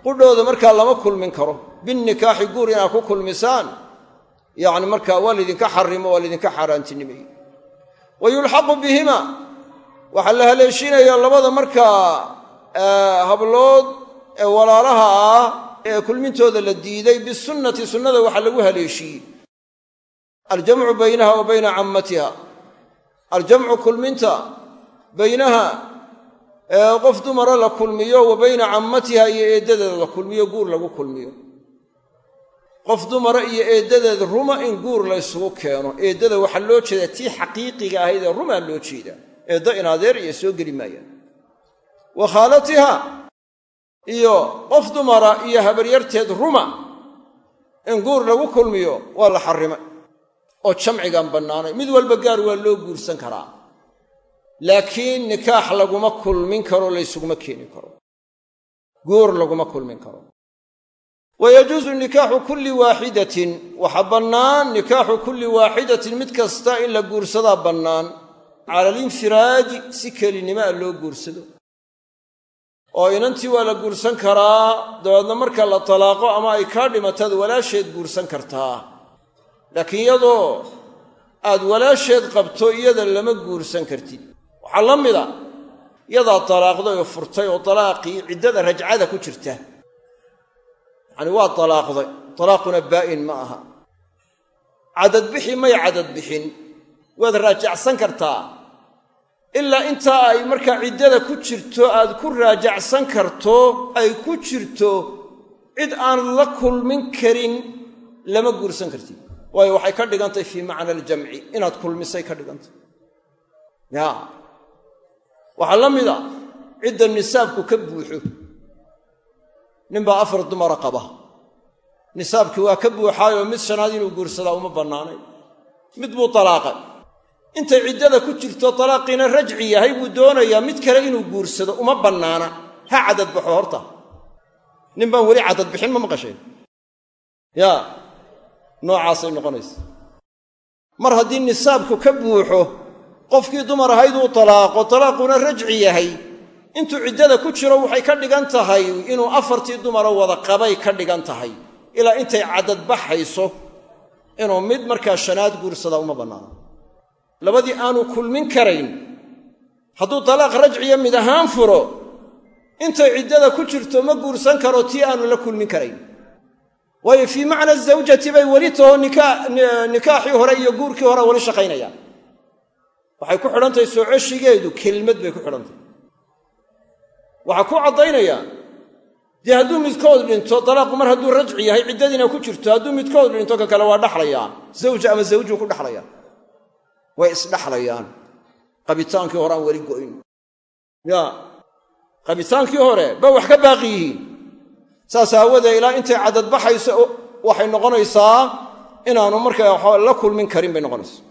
qudhooda markaa lama kulmin karo. Binnikaaxi guur inaad ku kulmisaan yacni markaa waa laydinka xarimo waa laydinka xaaraantinimeeyey wa yulxaqu bihima waxaa la haleeshinayaa labada markaa hablood ee walaalaha ah ee kulmintooda la diiday bisunnati sunnada waxaa lagu haleeshiiyey aljamcu baynaha wa bayna cammatiha. Aljamcu kulminta baynaha ee qof dumara la kulmiyo wa bayna cammatiha iyo eeddadeeda la kulmiyo guur lagu kulmiyo. Qof dumara iyo eeddadeed ruma in guur la ysugu keeno. Eeddada waxaa loo jeedaa tii xaqiiqiga ahayd ee rumaa loo jeedaa. Eedda in adeer iyo soo geli maayaan. Wa khaalatiha iyo qof dumara iyo habaryarteed ruma. In guur lagu kulmiyo waa la xarrimay oo jamcigan bannaanay. Mid walba gaar waa loo guursan karaa. Laakiin nikaax laguma kulmin karo laysuguma keeni karo. Guur laguma kulmin karo. Wa yajuusu nikaaxu kulli waaxidatin. Waxaa bannaan nikaaxu kulli waaxidatin mid kasta in la guursadaa bannaan. Cala alinfiraadi si kelinimoa loo guursado oo inantii waa la guursan karaa dabeedna marka la talaaqo ama ay kaa dhimataad walaasheed guursan kartaa. Laakiin iyadoo aad walaasheed qabto iyada lama guursan kartid. Waxaa la mida yadaa talaaqday oo furtay oo talaaqii ciddada rajcada ku jirta. Yacani waa talaaqday talaaquna baa'in ma aha. Cadadbixi may cadadbixin waad raajacsan kartaa ilaa intaa ay markaa ciddada ku jirto aad ku raajacsan karto ay ku jirto cid aanad la kulmin karin lama guursan kartid. Waayo waxay ka dhigantay fii macna aljamci inaad kulmisay ka dhigantay. Ya waxaa la mida cidda nisaabku ka buuxo. Ninbaa afar dumara qaba. Nisaabkii waa ka buuxaayoo mid shanaad inuu guursadaa uma bannaanay mid buu talaaqay intay ciddada ku jirto talaaqiina rajci yahay buu doonayaa mid kale inuu guursado uma bannaana. Ha cadadbaxo horta. Nin baan weli cadadbixin ma maqasheen. Yaa noocaasay noqonaysa. Mar haddii nisaabku ka buuxo qofkii dumar ahayd uu talaaqo talaaquna rajci yahay. Intuu ciddada ku jiro waxay ka dhigan tahay inuu afartii dumara wada qabay ka dhigan tahay. Ilaa intay cadadbaxayso inuu mid markaa shanaad guursadaa uma bannaana labadii aanu kulmin karayn. Hadduu talaaq rajciya mid ahaan furo intay ciddada ku jirto ma guursan karo tii aanu la kulmin karayn. Waayo fii macna zawjati bay weli taho nikaaxii hore iyo guurkii hore weli shaqaynayaan. Waxay ku xidhantahay soo ceshigeedu kelmad bay ku xidhantahy waxaa ku caddaynaya dee hadduu midkood dhinto dalaaqu mar hadduu rajci yahay ciddadiina ku jirto hadduu midkood dhinto ka kale waa dhaxlayaa zawja ama zawjuu ku dhaxlaya way isdhaxlayaan qabitaankii hore aan weli go'in. Ya qabitaankii hore ba wax ka baaqi yihiin. Saas aawadee ilaa intay cadadbaxayso waxay noqonaysaa inaanu markaa la kulmin karin bay noqonaysa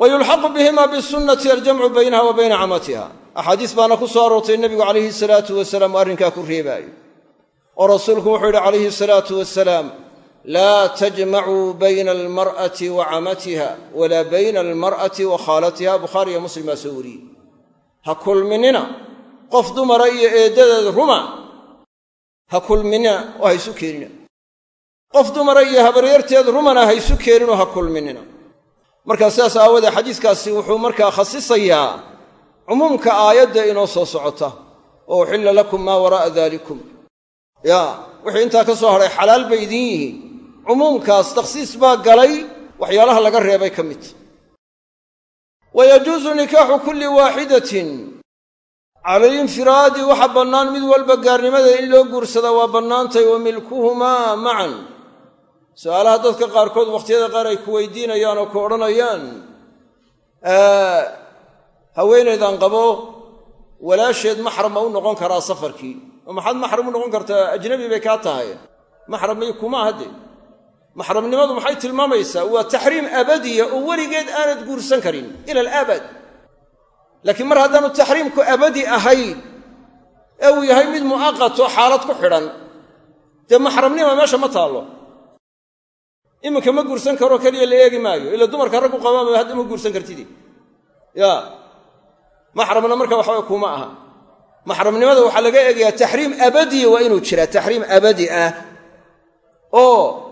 wa yulxaqu bihima bisunnati aljamcu baynaha wa bayna camatiha. Axaadiis baana ku soo aroortay nebigu calayhi salaatu wasalaam uu arrinkaa ku reebaayo. Oo rasuulku wuxuu yidhi calayhi salaatu wasalaam laa tajmacuu bayna almar'ati wa camatiha walaa bayna almar'ati wa khaalatiha bukhaari iyo muslim baa soo wariyey ha kulminina qof dumara iyo eeddadeed ruma ha kulminina oo ha isu keenina qof dumara iyo habaryarteed rumana ha isu keeninoo ha kulminina markaa sidaas aawoodee xadiiskaasi wuxuu markaa khasisayaa cumuumka aayadda inoo soo socota oo uxilla lakum maa waraa'a daalikum yaa wixii intaa ka soo hadhay xalaal bay idiin yihiin cumuumkaas takhsiis baa galay waxyaalaha laga reebay ka midta wa yajuusu nikaaxu kulli waaxidatin cala alinfiraadi waxa bannaan mid walba gaarnimada in loo guursadaa waa bannaantay wa milkuhumaa macan su'aalaha dadka qaarkood wakhtiyada qaar ay ku weydiinayaan oo ku odhanayaan haweenaydan qabo walaasheed maxram ma u noqon karaa safarkii oo maxaad maxram u noqon kartaa ajnabi bay kaa tahay maxram may kuma ahade maxramnimadu maxay tilmaamaysaa? Waa taxriim abadiya oo weligeed aanad guursan karin ila alabad laakiin mar haddaanu taxriimku abadi ahayn ee uu yahay mid mu'aqato xaalad ku xidhan dee maxramnima meesha ma taallo. Iminka ma guursan karoo keliya la eegi maayo ila dumarka raggu qabaama hadda ma guursan kartidi. Ya maxramna marka waxawa kuma aha. Maxramnimada waxaa laga eegayaa taxriim abadiya waa inuu jiraa taxriim abadi ah oo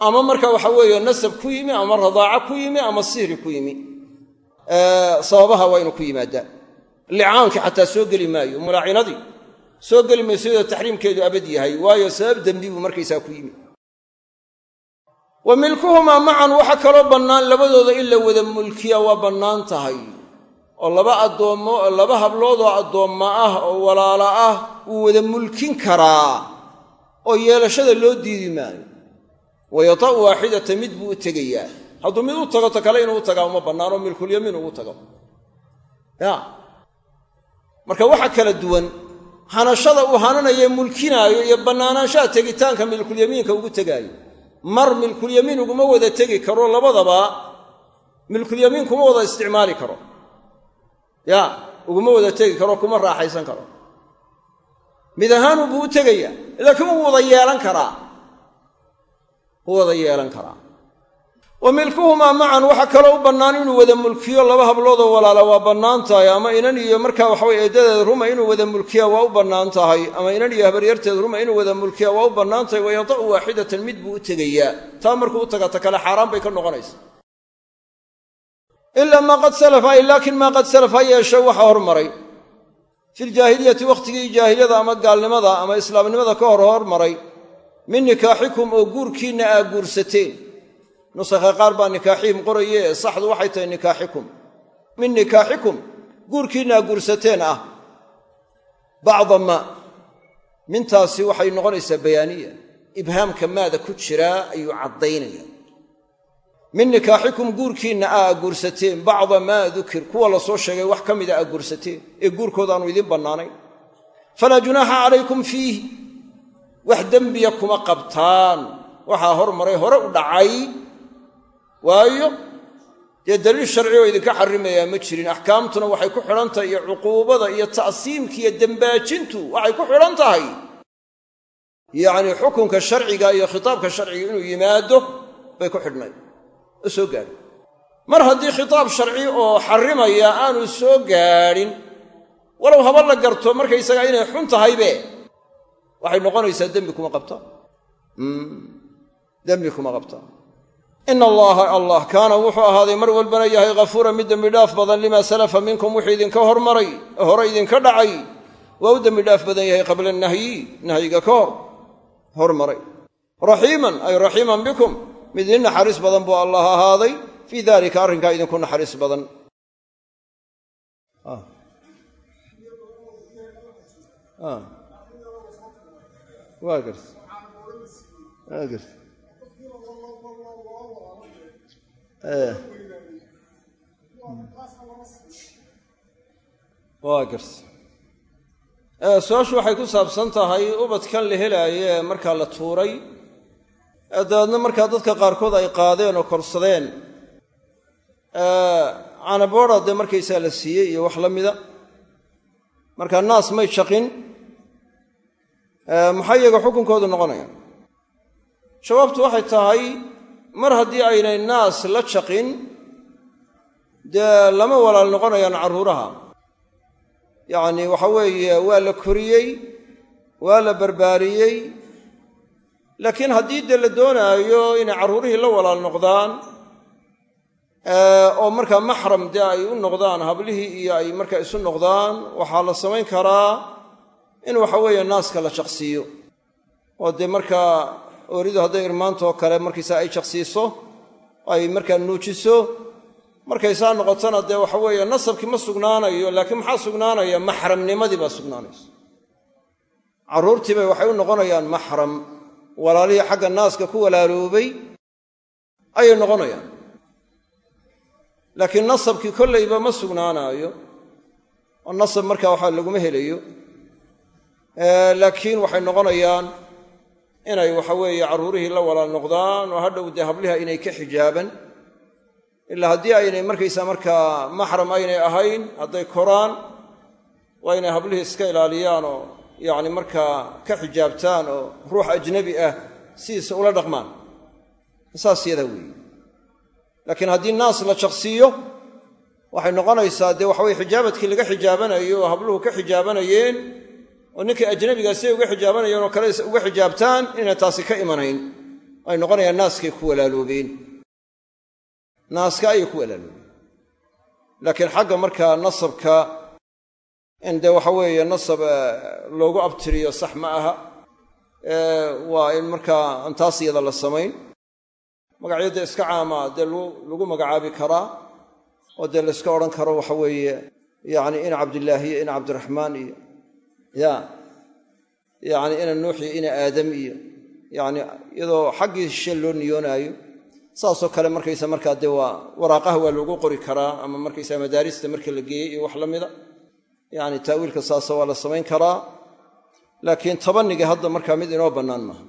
ama marka waxa weeye nasab ku yimi ama radaaco ku yimi ama sihri ku yimi. Sababaha waa inuu ku yimaadaa licaankii xataa soo geli maayo mulaacinadii soo geli mayso iyadoo taxriimkeedu abad yahay waayo sabab dembi buu markaysaa ku yimi. Wa milkuhumaa macan waxa kaloo bannaan labadooda in la wada mulkiya waa bannaan tahay. Oo laba addoommo laba habloodoo addoomma ah oo walaala ah wuu wada mulkin karaa. Oo yeelashada loo diidi maayo wayata'u waaxidata mid buu u tegayaa. Hadduu mid u tago ta kale inuu u tagaa uma bannaanoo milkulyamiin ugu tago. Ya. Marka waxa kala duwan hanashada uu hananaye mulkinaayo iyo bannaanaanshaha tegitaanka milkulyamiinka ugu tegaayo. Mar milkulyamiin uguma wada tegi karo labadaba milkulyamiin kuma wada isticmaali karo. Ya uguma wada tegi karo kuma raaxaysan karo. Mid ahaanu buu u tegayaa laakiin wuu wada yeelan karaa wuu wada yeelan karaa. Wa milkuhumaa macan waxaa kaloo u bannaan inuu wada mulkiyo laba habloodoo walaala. Waa bannaan tahay ama inan iyo markaa waxaweye eeddadeed ruma inuu wada mulkiya waa u bannaan tahay. Ama inan iyo habaryarteed ruma inuu wada mulkiya waa u bannaan tahay. Wayata'u waaxidatan mid buu u tegayaa. Taa markuu u taga ta kale xaaraan bay ka noqonaysa ilaa maa qad salafa ay laakiin maa qad salaf ha yeeshe waxa hormaray. Filjaahiliyati wakhtigii jaahiliyada ama gaalnimada ama islaamnimada ka hor hormaray min nikaaxikum oo guurkiinna aa guursateen. Nusakha qaar baa nikaaxihim qoraye saxdu waxay tahay nikaaxikum. Min nikaaxikum guurkiinna aa guursateen ah. Bacda maa mintaasi waxay noqonaysaa bayaaniya. Ibhaamka maada ku jiraa ayuu caddaynaya. Min nikaaxikum guurkiinna aa guursateen. Bacda maa dukir kuwa la soo sheegay wax ka mida aa guursateen. Ee guurkooda aanu idiin bannaanayn. Falaa junaaxa calaykum wax dembiya kuma qabtaan. Waxaa hormaray hore u dhacay. Waayo dee daliil sharci oo idinka xarimayaa ma jirin. Axkaamtuna waxay ku xidhan tahay iyo cuquubada iyo ta'siimka iyo dembaajintu waxay ku xidhan tahay. Yacnii xukunka sharciga iyo khitaabka sharciga inuu yimaado bay ku xidhnay. Oo soo gaadhin mar haddii khitaab sharci oo xarrimaya aanu soo gaadhin walow haba la garto markaysagaa inay xun tahaybe waxay noqonaysaa dembi kuma qabtaan dembi kuma qabtaan ina allaha allah kaana wuxuu ahaaday mar walbana yahay ghafuura mid dembidhaaf badan limaa salafa minkum wuxuu idinka hormaray hore idinka dhacay. Waa u dembidhaaf badan yahay qabla nahyi nahyiga ka hor. Hormaray. Raxiiman ay raxiiman bikum. Mid idin naxariis badan buu allah ahaaday. Fii dalika arrinkaa idinku naxariis badan waa garta waa garta waa garta su'aashu waxay ku saabsan tahay ubadkan la helaaye ee markaa la tuuray. Ee dabeedna markaa dadka qaarkood ay qaadeen oo korsadeen. Canaboodha dee markaysaa la siiyey iyo wax la mida. Markaa naas may shaqin maxaa iyaga xukunkoodu noqonaya? Jawaabtu waxay tahay mar haddii aynay naas la jaqin dee lama walaal noqonayaan carruuraha yacni waxa weeye waa la koriyey waa la barbaariyey laakiin haddii dee la doonaayo inay carruurihii la walaal noqdaan oo markaa maxram dee ay u noqdaan hablihii iyo ay markaa isu noqdaan waxaa la samayn karaa in waxa weeye naaska la jaqsiiyo oo dee markaa ooridu hadday irmaantoo kale markiisa ay jaqsiiso ay markaa nuujiso markay saa noqotona dee waxa weeye nasabkii ma sugnaanayo laakiin maxaa sugnaanaya? Maxramnimadii baa sugnaanaysa. Carruurtiibay waxay u noqonayaan maxram. Walaalihii xagga naaska ku walaaloobay ayay noqonayaan. Laakiin nasabkii kollayba ma sugnaanaayo. Oo nasab markaa waxaa laguma helayo laakiin waxay noqonayaan inay waxa weeye carruurihii la walaal noqdaan oo hadhow dee habliha inay ka xijaaban. Ilaa haddii aynay markaysaa markaa maxram aynay ahayn hadday koraan waa inay hablihii iska ilaaliyaan oo yacni markaa ka xijaabtaan oo ruux ajnabi ah sidiisa ula dhaqmaan. Saas yadaa weeye. Laakiin haddii naas la jaqsiiyo waxay noqonaysaa dee waxaweye xijaabadkii laga xijaabanayo oo habluhu ka xijaabanayeen oo ninkii ajnabigaa siday uga xijaabanayeen oo kale uga xijaabtaan inay taasi ka imanayn ay noqonayaan naaskay ku walaaloobeen. Naaska ayay ku walaaloobeen. Laakiin xagga markaa nasabka in dee waxa weeye nasab loogu abtiriyo sax ma aha waa in markaa aan taas iyada la samayn. Magacyada iska caama dee lagu magacaabi karaa oo dee layska odhan karo waxa weeye yacni ina cabdillaahi iyo ina cabdiraxmaan iyo ya. Yacni ina nuux iyo ina aadam iyo yacni iyadoo xaggii shishe loo niyoonaayo saasoo kale markaysa markaa dee waa waraaqaha waa loogu qori karaa ama markaysa madaarista marka la geeyey iyo wax la mida. Yacni taawiilka saasa waa la samayn karaa. Laakiin tabaniga hadda markaa mid inoo bannaan maaha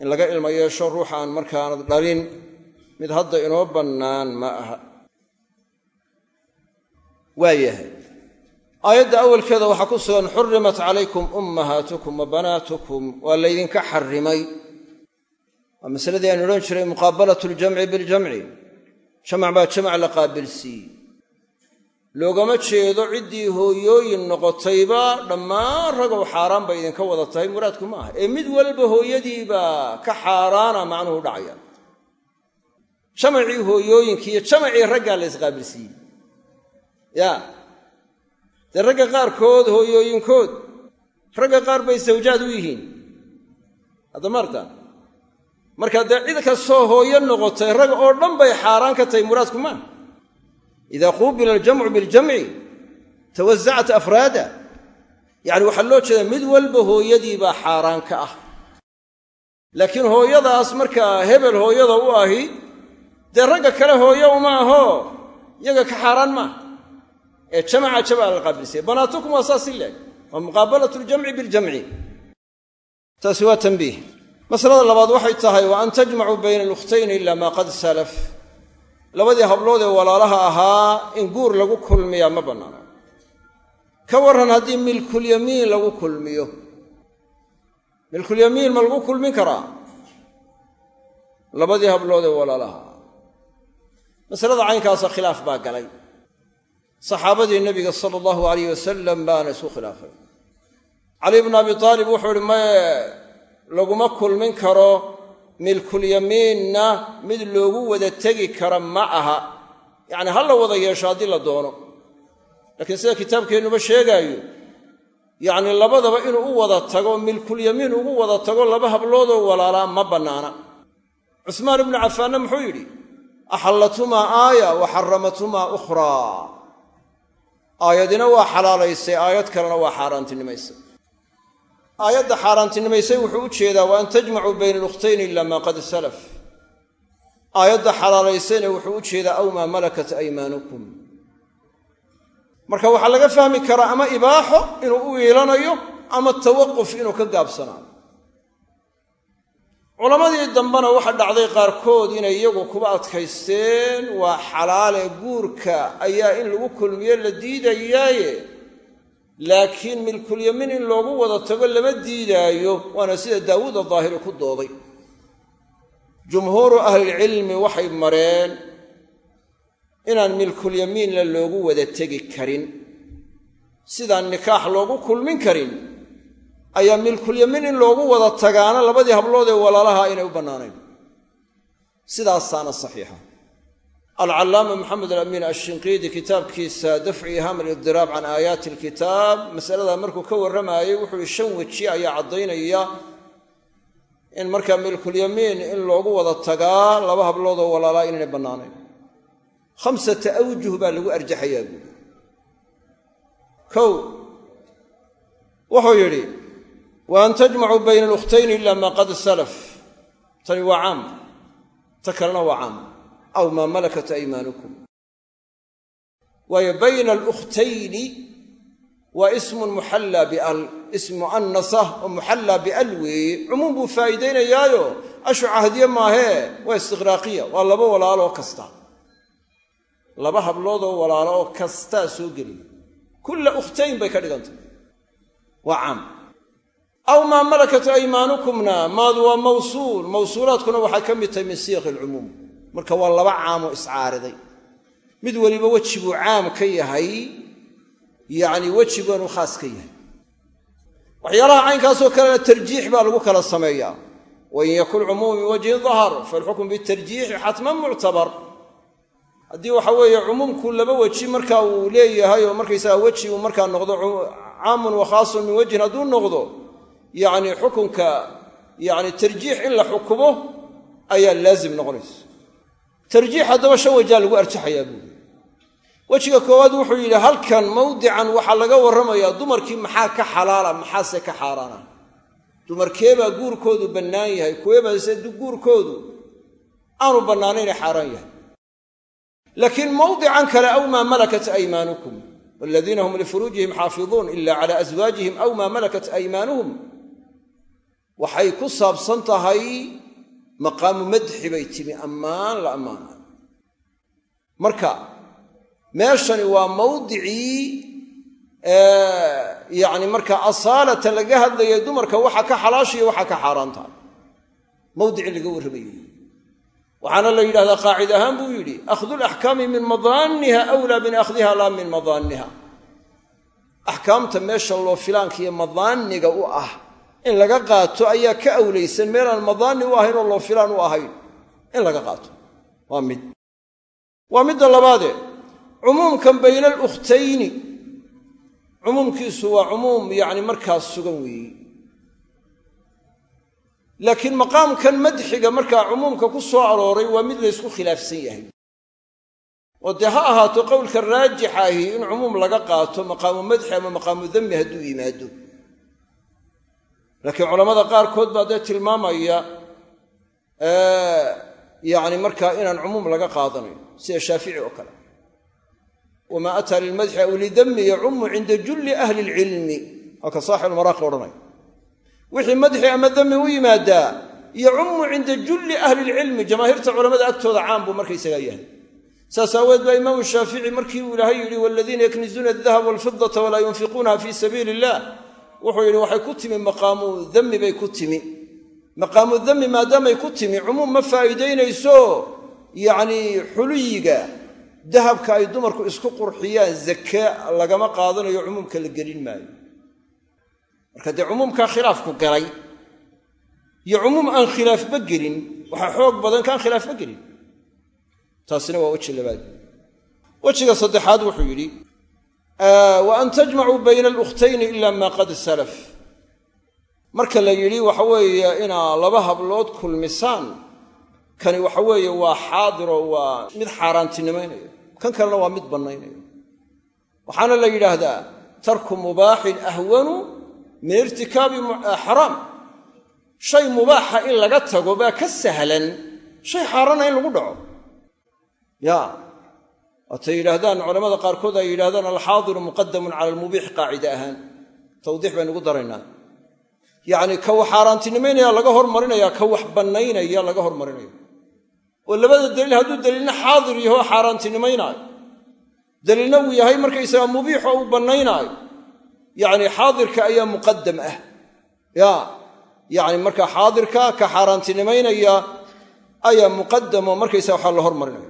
in laga ilmo yeesho ruuxa aan markaanad dhalin mid hadda inoo bannaan ma aha. Waayahay aayadda awalkeeda waxaa ku sugan xurimat calaykum ummahaatukum wa banaatukum waa laydinka xarrimay. Waa masaladii aynu odhan jiray muqaabalat ljamci biljamci jamac baa jamac la qaabilsiiyey. Loogama jeedo ciddii hooyooyin noqotayba dhammaan ragow xaaraan bay idinka wada tahay muraadku ma aha. Ee mid walba hooyadiibaa ka xaaraana macnuhu dhacaya. Jamacii hooyooyinkii iyo jamacii raggaa la isqaabilsiiyey ya dee ragga qaarkood hooyooyinkood ragga qaar bay sawjaad u yihiin. Hadda maarta marka dee cid kastoo hooyo noqotay rag oo dhan bay xaaraan ka tahay muraadku maaha ida quubila aljamcu biljamci tawasacat afraada. Yacni waxaa loo jeedaa mid walba hooyadiibaa xaaraan ka ah. Laakiin hooyadaas markaa hebel hooyada u ahi dee ragga kale hooyo uma aho yaga ka xaaraan maaha ee jamaca jamaca la qaabilsaya banaatukum waa saas i leeg waa muqaabalat ljamci biljamci taasi waa tanbiih. Masalada labaad waxay tahay wa an tajmacuu bayna alukhtayni ila maa qad salaf. Labadii hablood ee walaalaha ahaa in guur lagu kulmiyaa ma bannaana ka warran haddii milkulyamiin lagu kulmiyo. Milkulyamiin ma lagu kulmin karaa? Labadii hablood ee walaalaha ahaa. Masalada caynkaasa khilaaf baa galay saxaabadii nebiga sala allahu alayh wasalam baana isku khilaafay. Cali bnu abi aalib wuxuu ihi maye laguma kulmin karo milkulyamiinna mid loogu wada tegi kara ma aha. Yacni ha la wada yeesho haddii la doono. Laakiin sida kitaabkeennuba sheegaayo yacni labadaba inuu u wada tago milkulyamiin ugu wada tago laba habloodoo walaalaa ma bannaana. Cusmaan ibnu cafaanna muxuu yidhi axallatumaa aaya wa xaramatumaa ukhraa aayadina waa xalaalaysay aayad kalena waa xaaraantinimaysay aayadda xaaraantinimaysay wuxuu u jeedaa wa an tajmacuu bayna alukhtayni ila maa qad salaf. Aayadda xalaalaysayna wuxuu u jeedaa aw maa malakat aymaanukum. Marka waxaa laga fahmi karaa ama ibaaxo inuu u iilanayo ama tawaquf inuu ka gaabsanaayo culammadii dambena waxa dhacday qaarkood inay iyagu kuba adkaysteen waa xalaale guurka ayaa in lagu kulmiyo la diidayaaye. Laakiin milkulyamiin in loogu wada tago lama diidaayo waana sida daawuud adaahiri ku dooday jumhuuru ahlilcilmi waxay mareen inaan milkulyamiinla loogu wada tegi karin sidaan nikaax loogu kulmin karin ayaa milkulyamiin in loogu wada tagaana labadii hablood ee walaalaha aynay u bannaanayn. Sidaasaana saxiixa. Alcallaama maxamed alamiin ashinqiidi kitaabkiisa dafcu ihaam alidiraab can aayaati alkitaab masaladaa markuu ka warramaayey wuxuu shan weji ayaa caddaynaya in markaa milkulyamiin in loogu wada tagaa laba hablood oo walaalaa inaynay bannaanayn. Khamsata awjuh baa lagu arjaxayaa buuri kow wuxuu yidhi wa an tajmacuu bayna alukhtayni ila maa qad salaf tani waa caam ta kalena waa caam aw maa malakat aymaanukum waayo bayna alukhtayni waa ismun muxallaa bial ism mu'anasa oo muxallaa bial weeye cumuum buu faa'iidaynayaayo ashu cahdiye maahee waa istiqraaqiya waa laba walaaloo kasta laba habloodoo walaalo oo kastaa soo geliya kulla ukhtayn bay ka dhigantay waa aw maa malakat aymaanukumna maadu waa mawsuul mawsuulaadkuna waxay ka mid tahay min siyaqi alcumuum marka waa laba caamoo iscaariday. Mid weliba weji buu caam ka yahay yacni wejigoonuu khaas ka yahay. Waxyaalaha caynkaasoo kalena tarjiix baa lagu kala sameeyaa. Wain yakun cumuumu min wajhin dahar faalxukmu bitarjiixi xatman muctabar. Haddii waxa weeye cumuumku laba weji marka uu leeyahay oo markaysaga weji uu markaa noqdo caamun wa khaasun min wajhin hadduu noqdo yacni xukunka yacni tarjiix in la xukumo ayaa laazim noqonaysa. Tarjiix haddaba shan wajaa lagu arjaxayaa buuri wejiga koowaad wuxuu yidhi halkan mawdican waxaa laga warramayaa dumarkii maxaa ka xalaala maxaase ka xaaraana? Dumarkeebaa guurkoodu bannaan yahay? Kuweebase guurkoodu? Aanu bannaanaynee xaaraan yahay. Laakiin mawdican kale aw maa malakat aymaanukum waladiina hum lifuruujihim xaafiduun ila cala aswaajihim aw maa malakat aymaanuhum waxay ku saabsan tahay maqaamu madxi bay timi ammaan la ammaanayo marka meeshani waa mawdicii yacni marka asaalatan laga hadlayay dumarka waxa ka xalaashiyo waxa ka xaaraantaha mawdicii laga warramayey waxaana la yidhahdaa qaacid ahaan buu yidhi akhdu laxkaami min madaanniha awlaa min akhdiha laa min madaanniha. Axkaamta meesha loo filaankiiyo madaanniga u ah in laga qaato ayaa ka awlaysan meelaan madaanni u ahayn oo loo filaan u ahayn. In laga qaato. Waa mid. Waa midda labaade. Cumuumkan bayna alukhtayni cumuumkiisu waa cumuum yacni markaas sugan weeye laakiin maqaamkan madxiga markaa cumuumka ku soo arooray waa mid laysku khilaafsan yahay. Oo dee ha ahaato qowlka raajixa ahi in cumuum laga qaato maqaamu madxi ama maqaamu dammi hadduu yimaado laakiin culammada qaarkood baa dee tilmaamaya yacni markaa inaan cumuum laga qaadanayn sida shaafici oo kale. Wamaa ataa lilmadxi aw lidammi yacumu cinda julli ahli ilcilmi. Halka saaxibulmaraaqi odhanaya wixii madxi ama dami u yimaadaa yacummu cinda julli ahli ilcilmi jamaahiirta culamada agtooda caan buu markaysagaa yahay. Saas aaweed baa imaamu shaafici markii uu ilaahay yidhi waladiina yaknizuuna adahab walfidata walaa yunfiquunaha fii sabiili illah wuxuu yidhi waxay ku timi maqaamu dami bay ku timi. Maqaamu dami maadaamay ku timi cumuum ma faa'iidaynayso. Yacnii xuluyiga dahabka ay dumarku isku qurxiyaan zake lagama qaadanayo cumuumka la gelin maayo. Marka dee cumuumkaa khilaafku galay iyo cumuum aan khilaafba gelin waxaa xoog badan kaan khilaafba gelin. Taasina waa weji labaad. Wejiga saddexaad wuxuu yidhi wa tajmacuu bayna alukhtayni ila maa qad salaf. Marka la yidhi waxa weeye inaa laba hablood kulmisaan. Kani waxa weeye waa xaadiroo waa mid xaaraantinimaynayo. Kan kalena waa mid bannaynayo. Waxaana la yidhaahdaa tarku mubaaxin ahwanu min irtikaabi xaraam. Shay mubaaxa in laga tago baa ka sahlan. Shay xaaraana in lagu dhaco. Ya waatay yidhaahdaan culamada qaarkood ay yidhahdaan alxaadiru muqadamun cala almubiix qaacida ahaan. Tawdiix baynu ugu daraynaa yacni ka wax xaaraantinimaynaya laga hormarinaya ka wax bannaynaya laga hormarinaya oo labada daliil hadduu daliilna xaadir yaho xaaraantinimaynaayo daliilna uu yahay markaysaga mubiixo uu bannaynaayo yacni xaadirka ayaa muqadam ah. Ya yacni markaa xaadirka ka xaaraantinimaynaya ayaa muqadamo markaysa waxaa la hormarinaya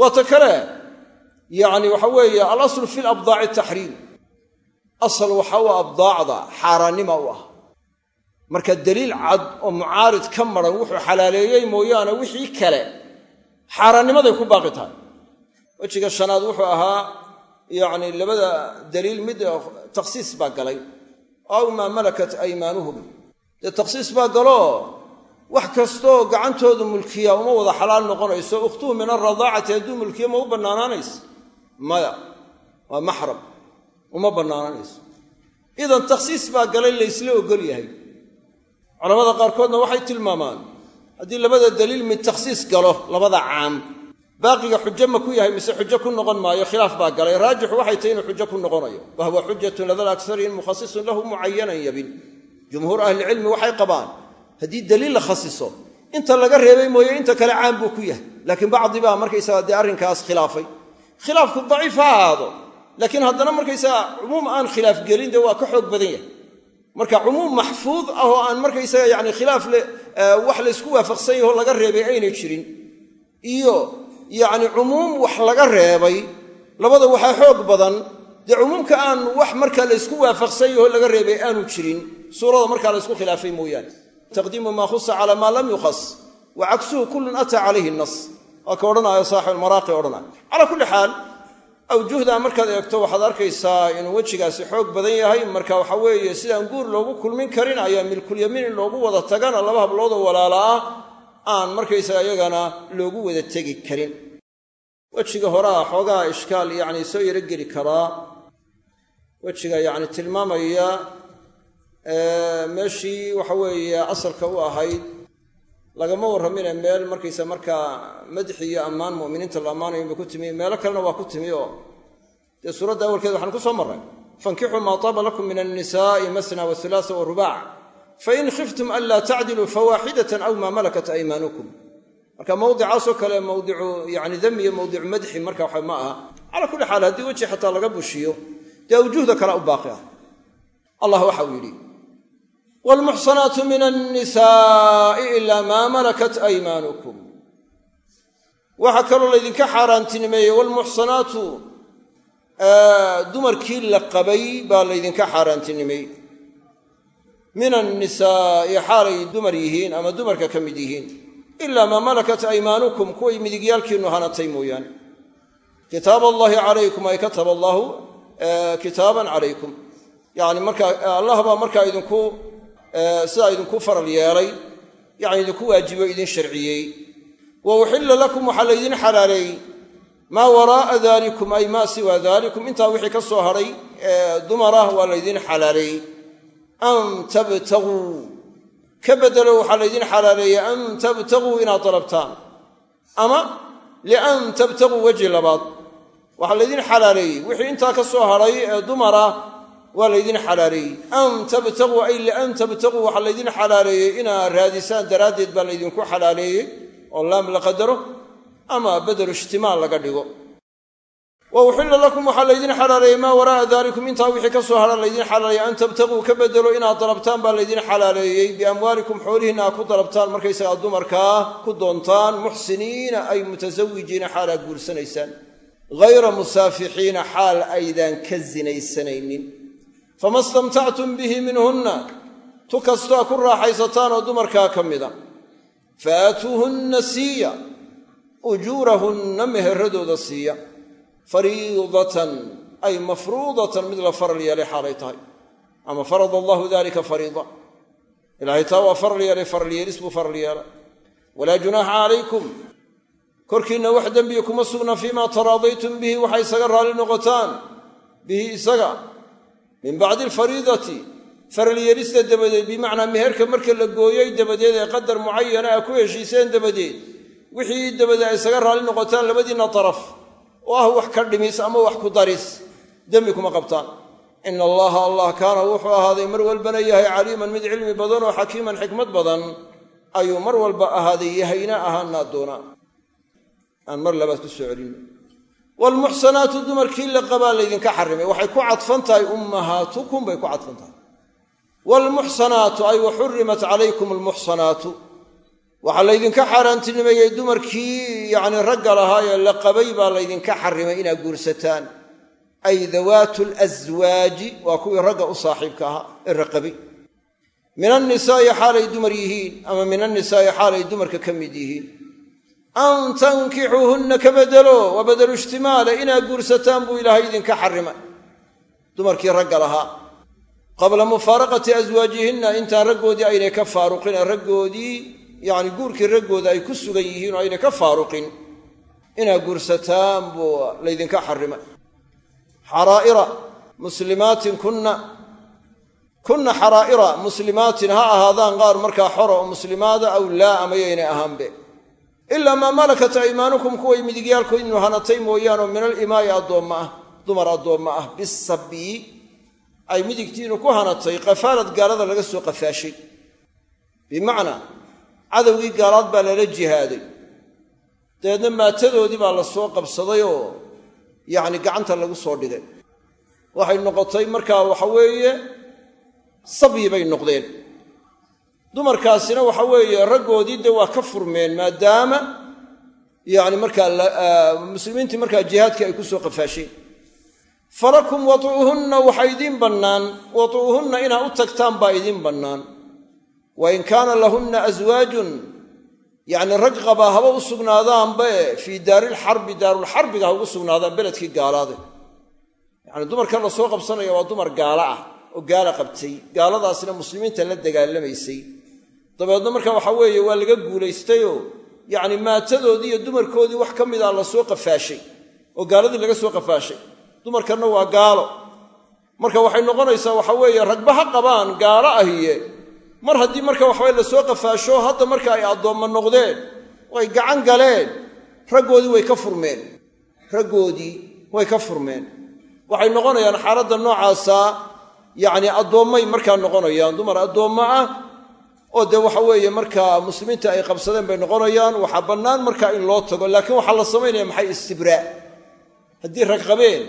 waata kale yacni waxa weeye alaslu fi labdaaci taxriim. Asal waxa u abdaacda xaaraannima u ah. Marka daliil cad oo mucaarid ka maran wuxuu xalaaleeyey mooyaane wixii kale. Xaaraannimaday ku baaqi tahay. Wejiga shanaad wuxuu ahaa yacni labada daliil mid takhsiis baa galay. Aw maa malakat aymaanuhum. Dee takhsiis baa galoo wax kastooo gacantoodu mulkiya uma wada xalaal noqonayso ukhtuhu min alradaacati hadduu mulkiya ma u bannaanaanayso. Maya waa maxram uma bannaananayso idan takhsiis baa galay laysla ogol yahay. Culamada qaarkoodna waxay tilmaamaan haddii labada daliil mid takhsiis galo labada caam baaqiga xujo ma ku yahay mise xujo ku noqon maayo khilaaf baa galay. Raajixu waxay tahy inuu xujo ku noqonayo. Wa huwa xujatun lada aksariin mukhasisun lahu mucayanan yabin. Jumhuur ahlicilmi waxay qabaan haddii daliil la khasiso inta laga reebay mooye inta kale caam buu ku yahay. Laakiin bacdi baa markaysaga dee arrinkaas khilaafay. Khilaafku daciif ha ahaado laakiin haddana markaysaga cumuum aan khilaaf gelin dee waa ka xoog badan yahay. Marka cumuum maxfuud ah oo aan markaysaga yani khilaaf wax laysku waafaqsan yaho laga reebay aynay jirin iyo yacni cumuum wax laga reebay labada waxaa xoog badan. Dee cumuumka aan wax marka laysku waafaqsan yaho laga reebay aanu jirin suurada markaa laysku khilaafay mooyaane taqdiimu maa khusa cala maa lam yukhas wa cagsuhu kullun ataa calayhi nas waa ka odhanaayo saaxibulmaraaqi odhanaayo calaa kulli xaal awjuhdaa markaad eegto waxaad arkaysaa inuu wejigaasi xoog badan yahay. Marka waxa weeye sidaan guur loogu kulmin karin ayaa milkulyamiin in loogu wada tagana laba habloodoo walaala ah. Aan markaysaga iyagana loogu wada tegi karin. Wejiga horaa xoogaa ishkaal yacni soo yaro geli karaa. Wejiga yacni tilmaamaya meeshii waxa weeye asalka u ahayd lagama warramine meel markaysa markaa madxi iyo ammaan mu'miniinta la ammaanayo ba ku timi meelo kalena waa ku timi oo dee suuradda awalkeeda waxaan ku soo marray. Fankixuu maa taaba lakum min annisaa'i masna wahulaasa warubaac fain khiftum anlaa tacdiluu fawaaxidatan aw maa malakat aymaanukum marka mawdicaasoo kale mawdicu yani dami iyo mawdicu madxi marka waxa ma aha. Calaa kulli xaal haddii weji xataa laga bushiyo dee awjuhda kale u baaqi ah. Allah waxa uu yidhi wlmuxsanaatu min annisaai ilaa maa malakat aymaanukum waxaa kaloo laydinka xaaraantinimeeyey wlmuxsanaatu dumarkii la qabay baa laydinka xaaraantinimeeyey min annisaa'i xaalay dumar yihiin ama dumarka ka mid yihiin ilaa maa malakat aymaanukum kuway midigyaalkiinnu hanatay mooyaane kitaab allaahi calaykum ay kataba allaahu kitaaban calaykum yani markaa allah baa markaa idinku sidaa idinku faral yeelay yani idinku waajibo idin sharciyey. Wa uxilla lakum waxaa laydin xalaaleeyey maa waraa'a dalikum ay maa siwaa dalikum intaa wixii ka soo hadhay dumarah waa laydin xalaaleeyey an tabtaguu ka bedelo waxaa laydin xalaaleeyey an tabtaguu inaad dalabtaan. Ama lian tabtaguu weji labaad. Waxaa laydin xalaaleeyey wixii intaa ka soo hadhay ee waa laydin xalaaleeyey. An tabtaguu ay lian tabtaguu waxaa laydin xalaaleeyey. Inaad raadisaan daraaddeed baa laydinku xalaaleeyey oo laam la qadaro ama bedelu ijtimaal laga dhigo. Wa uxilla lakum waxaa laydin xalaaleeyey maa waraa'a dalikum intaa wixii ka soo hadha laydin xalaaleeyey. An tabtaguu ka bedelo inaad dalabtaan baa laydin xalaaleeyey. Biamwaalikum xoolihiinna aad ku dalabtaan markaysagaa dumarkaa ku doontaan. Muxsiniina ay mutasawijiina xaalaad guursanaysaan. Hayra musaafixiina xaal aydaan ka sinaysanaynin fama istamtactum bihi minhunna tu kastoa ku raaxaysataan oo dumarkaa ka mida fa aatuuhunna siiya ujuurahunna meheradooda siiya fariidatan ay mafruudatan mid la faral yeelay xaalay tahay ama farada allahu dalika fariida ilaahay taa waa faral yeelay faral yeelis buu faral yeelay walaa junaaxa calaykum korkiinna wax dembiya kuma sugna fiima taraadaytum bihi waxay isaga raalli noqotaan bihi isaga min bacdi alfariidati faral dabadeed bimacnaa meherka marka la gooyey dabadeed ee qadar mucayana a ku heshiiseen dabadeed wixii dabadeed ay isaga raalli noqotaan labadiinna daraf oo ah wax ka dhimis ama wax ku daris dembi kuma qabtaan. Ina allaha allah kaana wuxuu ahaaday mar walbana yahay caliiman mid cilmi badan oo xakiiman xikmad badan ayuu mar walba ahaaday yahayna ahaanaa doonaa. Aan mar labaad ku soo celin waalmuxsanaatu dumarkii la qabaa laydinka xarimay. Waxay ku cadfan tahay ummahaatukum bay ku cadfan tahay. Waalmuxsanaatu ay wa xurimat calaykum almuxsanaatu. Waxaa laydinka xaaraantinimeeyey dumarkii yacni ragga lahaa ee la qabay baa laydinka xarimay inaad guursataan. Ay dawaatu laswaaji waa kuwii ragga u saaxiibka ahaa ee raqabay min annisaa'i xaalay dumar yihiin ama min annisaa'i xaalay dumarka ka mid yihiin an tankixuuhunna ka bedelo waa bedelu ijtimaale inaad guursataan buu ilaahay idinka xarimay dumarkii ragga lahaa qabla mufaaraqati aswaajihinna intaan raggoodii aynay ka faaruqin ee raggoodii yacni guurkii raggooda ay ku sugan yihiin oo aynay ka faaruqin inaad guursataan buu laydinka xarimay xaraa'ira muslimaatin kunna kunna xaraa'ira muslimaatin ha ahaadaan qaar markaa xora oo muslimaada aw laa ama ahaanbe ilaa maa malakat aymaanukum kuway midigyaalkoodinu hanatay mooyaanoo min alimaa'i addoomma ah dumar addoomma ah. Bisabii ay midigtiinu ku hanatay qafaalad gaalada laga soo qafaashay. Bimacnaa cadowgii gaalaad baa lala jihaaday. Dabeedna maatadoodii baa la soo qabsaday oo yacni gacanta lagu soo dhigay. Waxay noqotay markaa waxa weeye sabyi bay noqdeen dumarkaasina waxa weeye raggoodii dee waa ka furmeen maadaama yacni markaa muslimiintii markaa jihaadkii ay ku soo qafaasheen falakum watuuhunna waxaa idiin bannaan. Watuuhunna inaad u tagtaan baa idiin bannaan. Wa in kaana lahunna aswaajun yacni rag qabaa haba u sugnaadaanbae fii daarilxarbi daarulxarbiga ha ugu sugnaadaan beledkii gaalaade. Yacni dumarka la soo qabsanaya waa dumar gaala ah oo gaala qabtay. Gaaladaasina muslimiinta la dagaalamaysay dabeedna marka waxa weeye waa laga guulaystayoo yacni maatadoodii iyo dumarkoodii wax ka mida la soo qafaashay oo gaaladii laga soo qafaashay. Dumarkanna waa gaalo. Marka waxay noqonaysaa waxa weeye ragba ha qabaan gaalo ahiye. Mar haddii marka waxabay la soo qafaasho hadda marka ay addoommo noqdeen oo ay gacan galeen raggoodii way ka furmeen. Raggoodii way ka furmeen. Waxay noqonayaan xaaladda noocaasa yacni addoommay markaa noqonayaan. Dumar addoommo ah oo dee waxa weeye markaa muslimiinta ay qabsadeen bay noqonayaan waxaa bannaan markaa in loo tago laakiin waxaa la samaynaya maxay istibraa. Haddii rag qabeen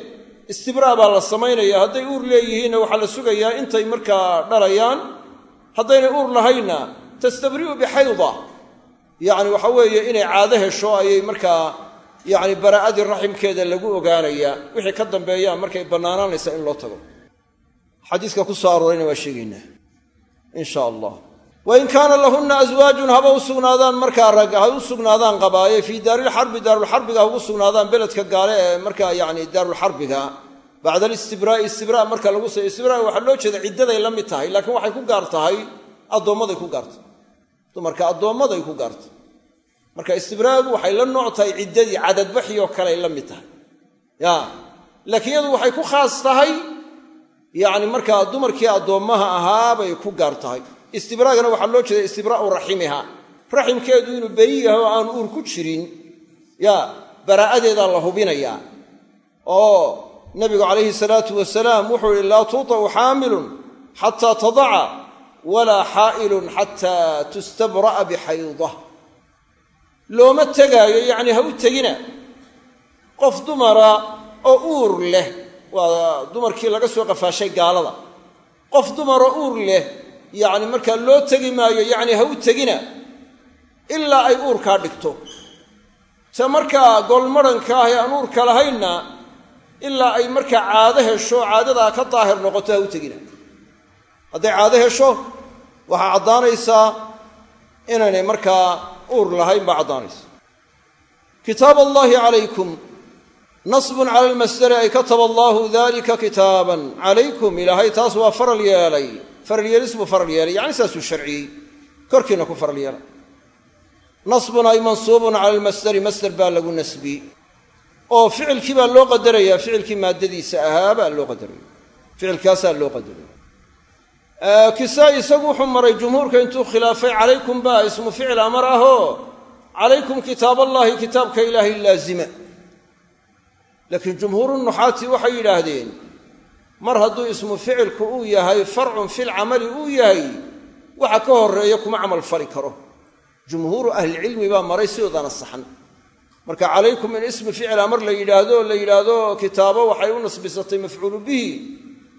istibraa baa la samaynaya hadday uur leeyihiinna waxaa la sugayaa intay markaa dhalayaan. Haddaynay uur lahaynna tastabri'u bixayda. Yacni waxa weeye inay caado hesho ayay markaa yacni baraa'adii raximkeeda lagu ogaanayaa wixii ka dambeeyaan markay bannaanaanaysa in loo tago. Xadiiska ku soo aroorayna waa sheegaynaa. In sha allah wain kaana lahunna aswaajun haba u sugnaadaan markaa rag ha u sugnaadaan qabaaye fii daarilxarbi daarulxarbiga ha ugu sugnaadaan beledka gaale ee markaa yacni daarulxarbiga bacda alistibraa'i istibraa marka lagu say istibraa waxaa loo jeeda ciddaday la mid tahay laakiin waxay ku gaar addoommaday ku gaartay dumarka addoommaday ku gaartay marka istibraagu waxay la nooc tahay ciddadii kale ay la mid tahay ya laakiin iyadu waxay ku khaas tahay yacni markaa dumarkii addoommaha ahaa bay ku gaar tahay istibraagana waxaa loo jeeda istibraa'u raximiha. Raximkeedu inuu beri yahay oo aan uur ku jirin ya baraa'adeedaa la hubinayaa oo nabigu calayhi salaatu wasalaam wuxuu yihi laa tuuta'u xaamilun xataa tadaca walaa xaa'ilun xataa tustabra'a bixaydah. Looma tegaayo yacni ha u tegina. Qof dumara oo uur leh waa dumarkii laga soo qafaashay gaalada. Qof dumaroo uur leh yacni markaa loo tegi maayo yacni ha u tegina ilaa ay uurkaa dhigto. Te markaa golmadhanka ah ee aan uurka lahaynna ilaa ay markaa caado hesho caadadaa ka daahir noqoto ha u tegina. Hadday caado hesho waxaa caddaanaysaa inaynay markaa uur lahayn baa caddaanaysa. Kitaab allaahi calaykum nasbun cala almasdari ay kataba allaahu dalika kitaaban calaykum. Ilaahay taas waa faral yeelay faral yeelis buu faral yeelay yacni saasuu sharciyey. Korkiina ku faral yeelay nasbun ay mansuubun cala almasdari masder baa lagu nasbiyey oo ficilkii baa loo qadarayaa ficilkii maaddadiisa ahaa baa loo qadaraya ficilkaasaa loo qadaraya kisaa isagu wuxuu maray jumhuurka intuu khilaafay calaykum baa ismu ficil amar ahoo calaykum kitaaballaahi kitaabka ilaahay laazima. Laakiin jumhuuru nuxaati waxay yidhaahdeen mar hadduu ismu ficilku uu yahay farcun fil camali uu yahay waxa ka horreeya kuma camal fali karo. Jumhuuru ahlicilmi baa maray sidoodana saxan. Marka calaykum in ismi ficil amar la yidhaahdo la yidhaahdo kitaabo waxay u nasbisatay mafcuulu bihi.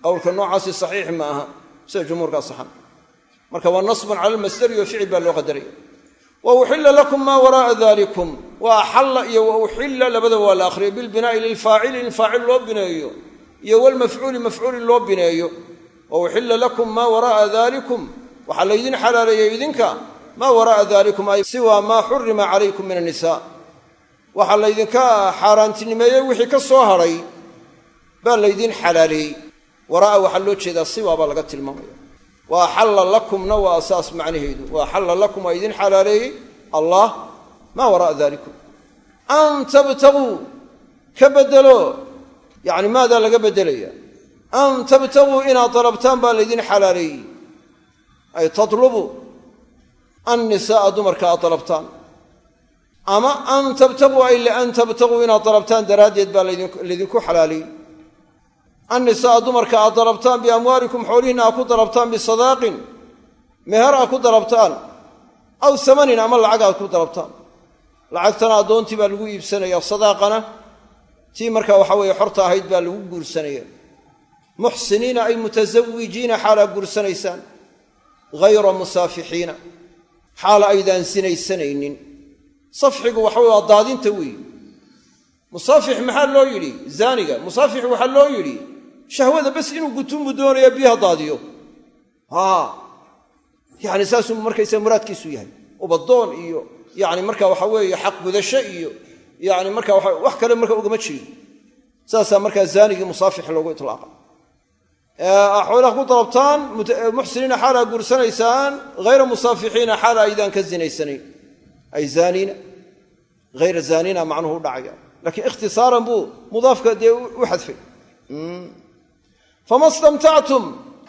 Qowlka noocaasi saxiix ma aha sida jumhuurkaa saxan. Marka waa nasbun cala almasdari oo ficil baa loo qadaraya wa uxilla lakum maa waraa'a dalikum wa axalla iyo wa uxilla labadaba waa la akhriyay bilbinaa'i lilfaacili in faacil loo bineeyo iyo walmafcuuli mafcuulin loo bineeyo. Wa uxilla lakum maa waraa'a dalikum waxaa laydin xalaaleeyey idinka maa waraa'a dalikum ay siwaa maa xurima calaykum min annisaa waxaa laydinka xaaraantinimeeyey wixii ka soo hadhay baa laydin xalaaleeyey. Waraa'a waxaa loo jeedaa siwaa baa laga tilmaamaya. Wa axalla lakumna waa saas macnaheedu. Wa axalla lakum waa idin xalaaleeyey. Allah maa waraa'a dalikum an tabtaguu ka beddelo yacni maadaa laga beddelaya an tabtaguu inaad dalabtaan baa laydin xalaaleeyey? Ay tatlubu annisaa'a dumarka aad dalabtaan. Ama an tabtaguu ay lian tabtaguu inaad dalabtaan daraaddeed baa laydinku xalaaleeyey? Annisaa dumarka aad dalabtaan biamwaalikum xoolihiinna aad ku dalabtaan bisadaaqin meher aad ku dalabtaan aw samanin ama lacag aad ku dalabtaan. Lacagtana addoontii baa lagu iibsanaya sadaaqana tii markaa waxa weeye xorta ahayd baa lagu guursanaya. Muxsiniina ay mutasawijiina xaalaa guursanaysaan. Hayra musaafixiina. Xaala aydaan sinaysanaynin. Safxigu waxa weye waa daadinta weeye. Musaafix maxaa loo yidhi? Zaaniga. Musaafix waxaa loo yidhi shahwada bes inuu gutuunbu doonaya biyaha daadiyo. Yani saasuu markaysa muraadkiisu yahay. Ubadoon iyo yani marka waxa weeye xaq gudasho iyo yani marka wax kale marka ugama jeedo saasaa markaa zaanigii musaafix loogu itlaaqa xoolaha ku dalabtaan muxsiniina xaalaa guursanaysaan hayra musaafixiina xaala aydaan ka zinaysanayn. Ay zaaniina hayra zaaniina macnuhu u dhacaya. Lakiin ikhtisaaran buu mudaafka dee u xadfay. Fama stamtactum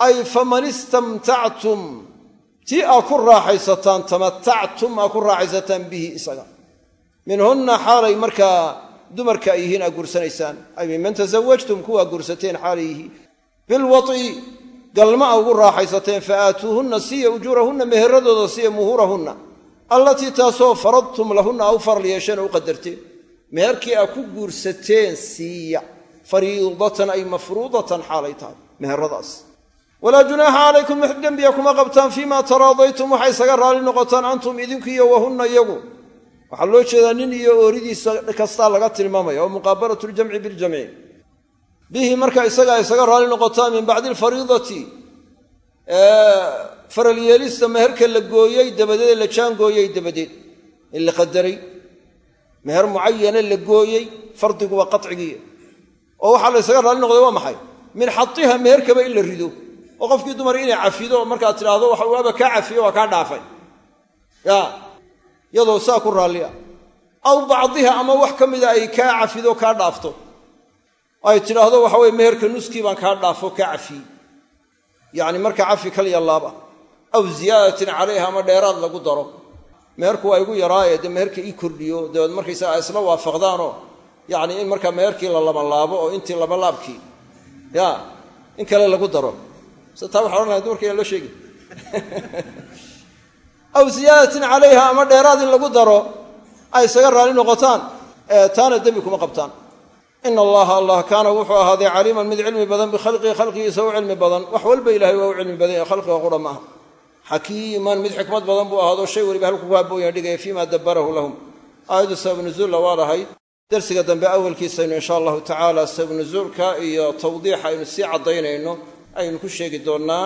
ay faman istamtactum tii aa ku raaxaysataan tamatactum aa ku raaxaysataan bihi isaga minhunna xaalay markaa dumarka ay yihiin aa guursanaysaan ay minman tasawajtum kuwaa guursateen xaalay bilwai galma a ugu raaxaysateen fa aatuuhunna siya ujuurahunna meheradooda siya muhuurahunna. Allatii taasoo faradtum lahunna a u faral yeesheen oo u qadarteen. Meherkii aa ku guursateen siiya. Fariidatan ay mafruudatan xaalay tahay meheradaas walaa junaaxa calaykum wax dembiya kuma qabtaan fiima taraadaytum waxay isaga raalli noqotaan antum idinku iyo wahunna iyagu waxaa loo jeedaa nin iyo ooridiisa kastaa laga tilmaamaya oo muqaabalatu ljamci biljamci bihi marka isagaa isaga raalli noqotaan min bacdi alfariidati faral meherka la gooyey dabadeed la jaangooyey dabadeed. In la qadaray meher mucayana la gooyey fardigu waa qacigii oo waxaa la ysaga raalli noqday waa maxay? Min xadiha meherkaba in la rido. Oo qofkii dumar inay cafido markaad tidhaahdo waaba kaa cafiyo waa kaa dhaafay ya iyadoo saa ku raallia aw bacdiha ama wax ka mida ay kaa cafido kaa dhaafto. Ay tidhaahdo waxa weye meherka nuskii baan kaa dhaafo kaa cafiyey yacni marka cafi kaliya laaba. Aw ziyaadatin calayha ama dheeraad lagu daro. Meherku waa igu yaraaye dee meherka ii kordhiyo. Dabeed markaysaa a isla waafaqdaanoo yacni in markaa meherkii la labanlaabo oo intii labalaabkii ya in kale lagu daro. Se taa waxa odhan lahay dumarka yaa loo sheegi (laughs) aw ziyaadatin calayha ama dheeraad in lagu daro ay isaga raalli noqotaan taana dembi kuma qabtaan. Ina allaha allah kaana wuxuu ahaaday caliiman mid cilmi badan bikhalqihi khalqigiisa u cilmi badan. Wax walba ilahay waa u cilmi badan ee khalqiga qura maaha. Xakiiman mid xikmad badan buu ahaado shay weliba halku ku dhigaya fiima dabbarahu lahum. Aayaddu sabab nuzuulla waa lahayd darsiga dambe awalkiisaynu insha allahu tacaala sabab nuzuulka iyo tawdiixa aynu sii caddaynayno aynu ku sheegi doonnaa